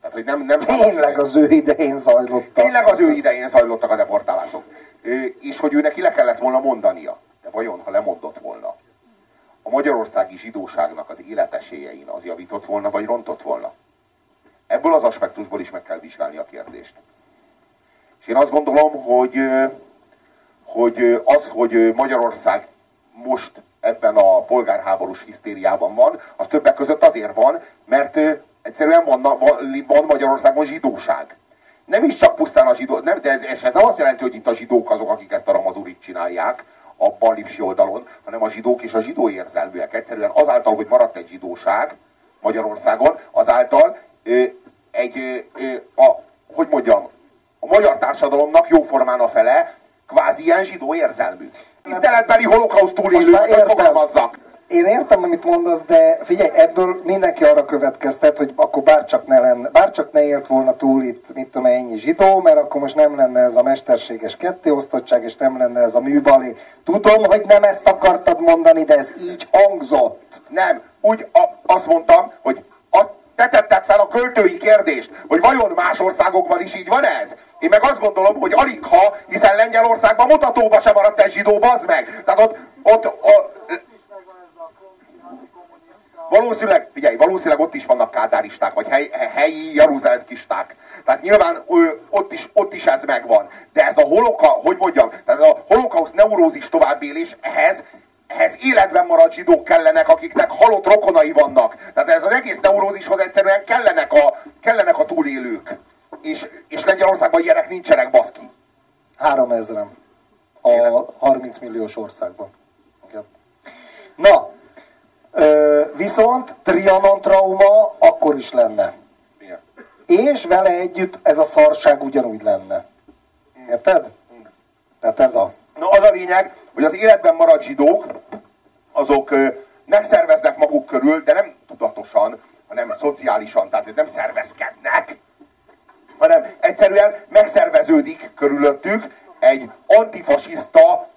Tehát, hogy nem, nem Tényleg az ő idején zajlottak. Tényleg az ő idején zajlottak a deportálások. És hogy ő neki le kellett volna mondania. De vajon, ha lemondott volna, a magyarországi zsidóságnak az életesélyein az javított volna, vagy rontott volna? Ebből az aspektusból is meg kell vizsgálni a kérdést. És én azt gondolom, hogy, hogy az, hogy Magyarország most ebben a polgárháborús hisztériában van, az többek között azért van, mert egyszerűen van, van, Magyarországon zsidóság. Nem is csak pusztán a zsidó, nem, de ez, ez nem azt jelenti, hogy itt a zsidók azok, akik ezt a ramazurit csinálják. a balipsi oldalon, hanem a zsidók és a zsidó érzelműek. Egyszerűen azáltal, hogy maradt egy zsidóság Magyarországon, azáltal ö, egy, ö, a, hogy mondjam, a magyar társadalomnak jóformán a fele kvázi ilyen zsidó érzelmű. Tiszteletbeli holokauszt túlélőket fogalmazzak. Én értem, amit mondasz, de figyelj, ebből mindenki arra következtet, hogy akkor bárcsak ne, lenne, bárcsak ne élt volna túl itt, mit tudom, ennyi zsidó, mert akkor most nem lenne ez a mesterséges kettéosztottság, és nem lenne ez a műbali. Tudom, hogy nem ezt akartad mondani, de ez így hangzott. Nem, úgy a, azt mondtam, hogy azt te tetted fel a költői kérdést, hogy vajon más országokban is így van ez? Én meg azt gondolom, hogy alig ha, hiszen Lengyelországban mutatóba sem maradt egy zsidó, bazd meg! Tehát ott, ott, ott valószínűleg, figyelj, valószínűleg ott is vannak kádáristák, vagy hely, helyi jaruzelszkisták. Tehát nyilván ő, ott, is, ott is ez megvan. De ez a holoka, hogy mondjam, tehát a holokauszt neurózis továbbélés, ehhez, ehhez életben maradt zsidók kellenek, akiknek halott rokonai vannak. Tehát ez az egész neurózishoz egyszerűen kellenek a, kellenek a túlélők. És, és Lengyelországban ilyenek nincsenek, baszki. Három ezerem. A 30 milliós országban. Na, Ö, viszont Trianon trauma akkor is lenne. Igen. És vele együtt ez a szarság ugyanúgy lenne. Érted? Tehát ez a... Na az a lényeg, hogy az életben maradt zsidók, azok megszerveznek maguk körül, de nem tudatosan, hanem szociálisan, tehát nem szervezkednek, hanem egyszerűen megszerveződik körülöttük egy antifasiszta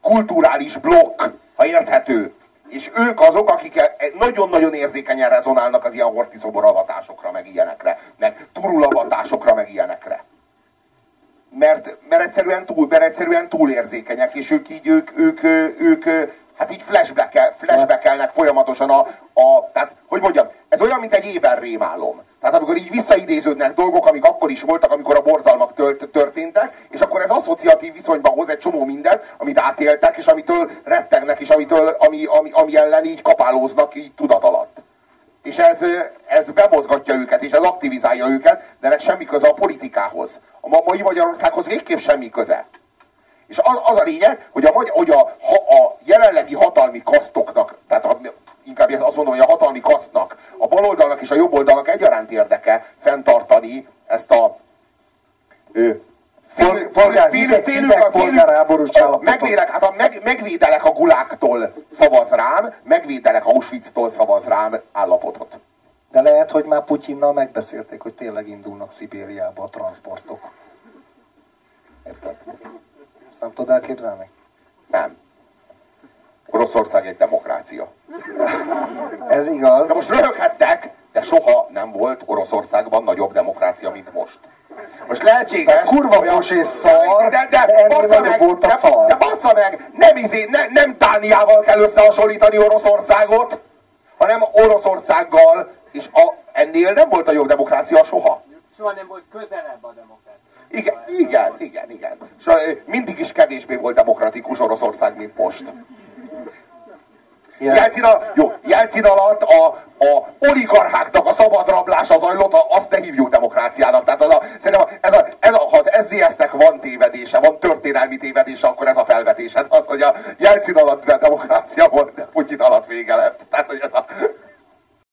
kulturális blokk, ha érthető. És ők azok, akik e- e- nagyon-nagyon érzékenyen rezonálnak az ilyen hortiszoboravatásokra, meg ilyenekre, meg turulavatásokra, meg ilyenekre. Mert, mert, egyszerűen túl, mert egyszerűen túlérzékenyek, és ők így, ők, ők, ők, ők hát így flashback, flashbackelnek folyamatosan a, a, tehát, hogy mondjam, ez olyan, mint egy éber rémálom. Tehát amikor így visszaidéződnek dolgok, amik akkor is voltak, amikor a borzalmak tört, történtek, és akkor ez asszociatív viszonyban hoz egy csomó mindent, amit átéltek, és amitől rettegnek, és amitől, ami, ami, ami ellen így kapálóznak így tudat alatt. És ez, ez bemozgatja őket, és ez aktivizálja őket, de ennek semmi köze a politikához. A mai Magyarországhoz végképp semmi köze. És az, az a lényeg, hogy a, hogy a, a jelenlegi hatalmi kasztoknak, tehát a, inkább azt mondom, hogy a hatalmi kasztnak, a baloldalnak és a jobboldalnak egyaránt érdeke fenntartani ezt a ő, megvédelek, hát a, meg, megvédelek a guláktól szavaz rám, megvédelek Auschwitz-tól szavaz rám állapotot. De lehet, hogy már Putyinnal megbeszélték, hogy tényleg indulnak Szibériába a transportok. Érted? Ezt nem tudod elképzelni? Nem. Oroszország egy demokrácia. Ez igaz. De most röhöghettek, de soha nem volt Oroszországban nagyobb demokrácia, mint most. Most lehetséges... De kurva fos és szar, de, de, de, bassza meg, volt a de, szar. De bassza meg, nem, izé, ne, nem Dániával kell összehasonlítani Oroszországot, hanem Oroszországgal, és a, ennél nem volt a jogdemokrácia soha. Soha nem volt közelebb a demokrácia. Igen, igen, igen, igen. És mindig is kevésbé volt demokratikus Oroszország, mint most. Jelcin, a, jó, Jelcin alatt a, a oligarcháknak a szabad rablása zajlott, azt ne hívjuk demokráciának. Tehát az a, szerintem ez a, ez a, ha az SZDSZ-nek van tévedése, van történelmi tévedése, akkor ez a felvetés. Hát az, hogy a Jelcin alatt a demokrácia volt, de Putyin alatt vége lett. Tehát, hogy ez a,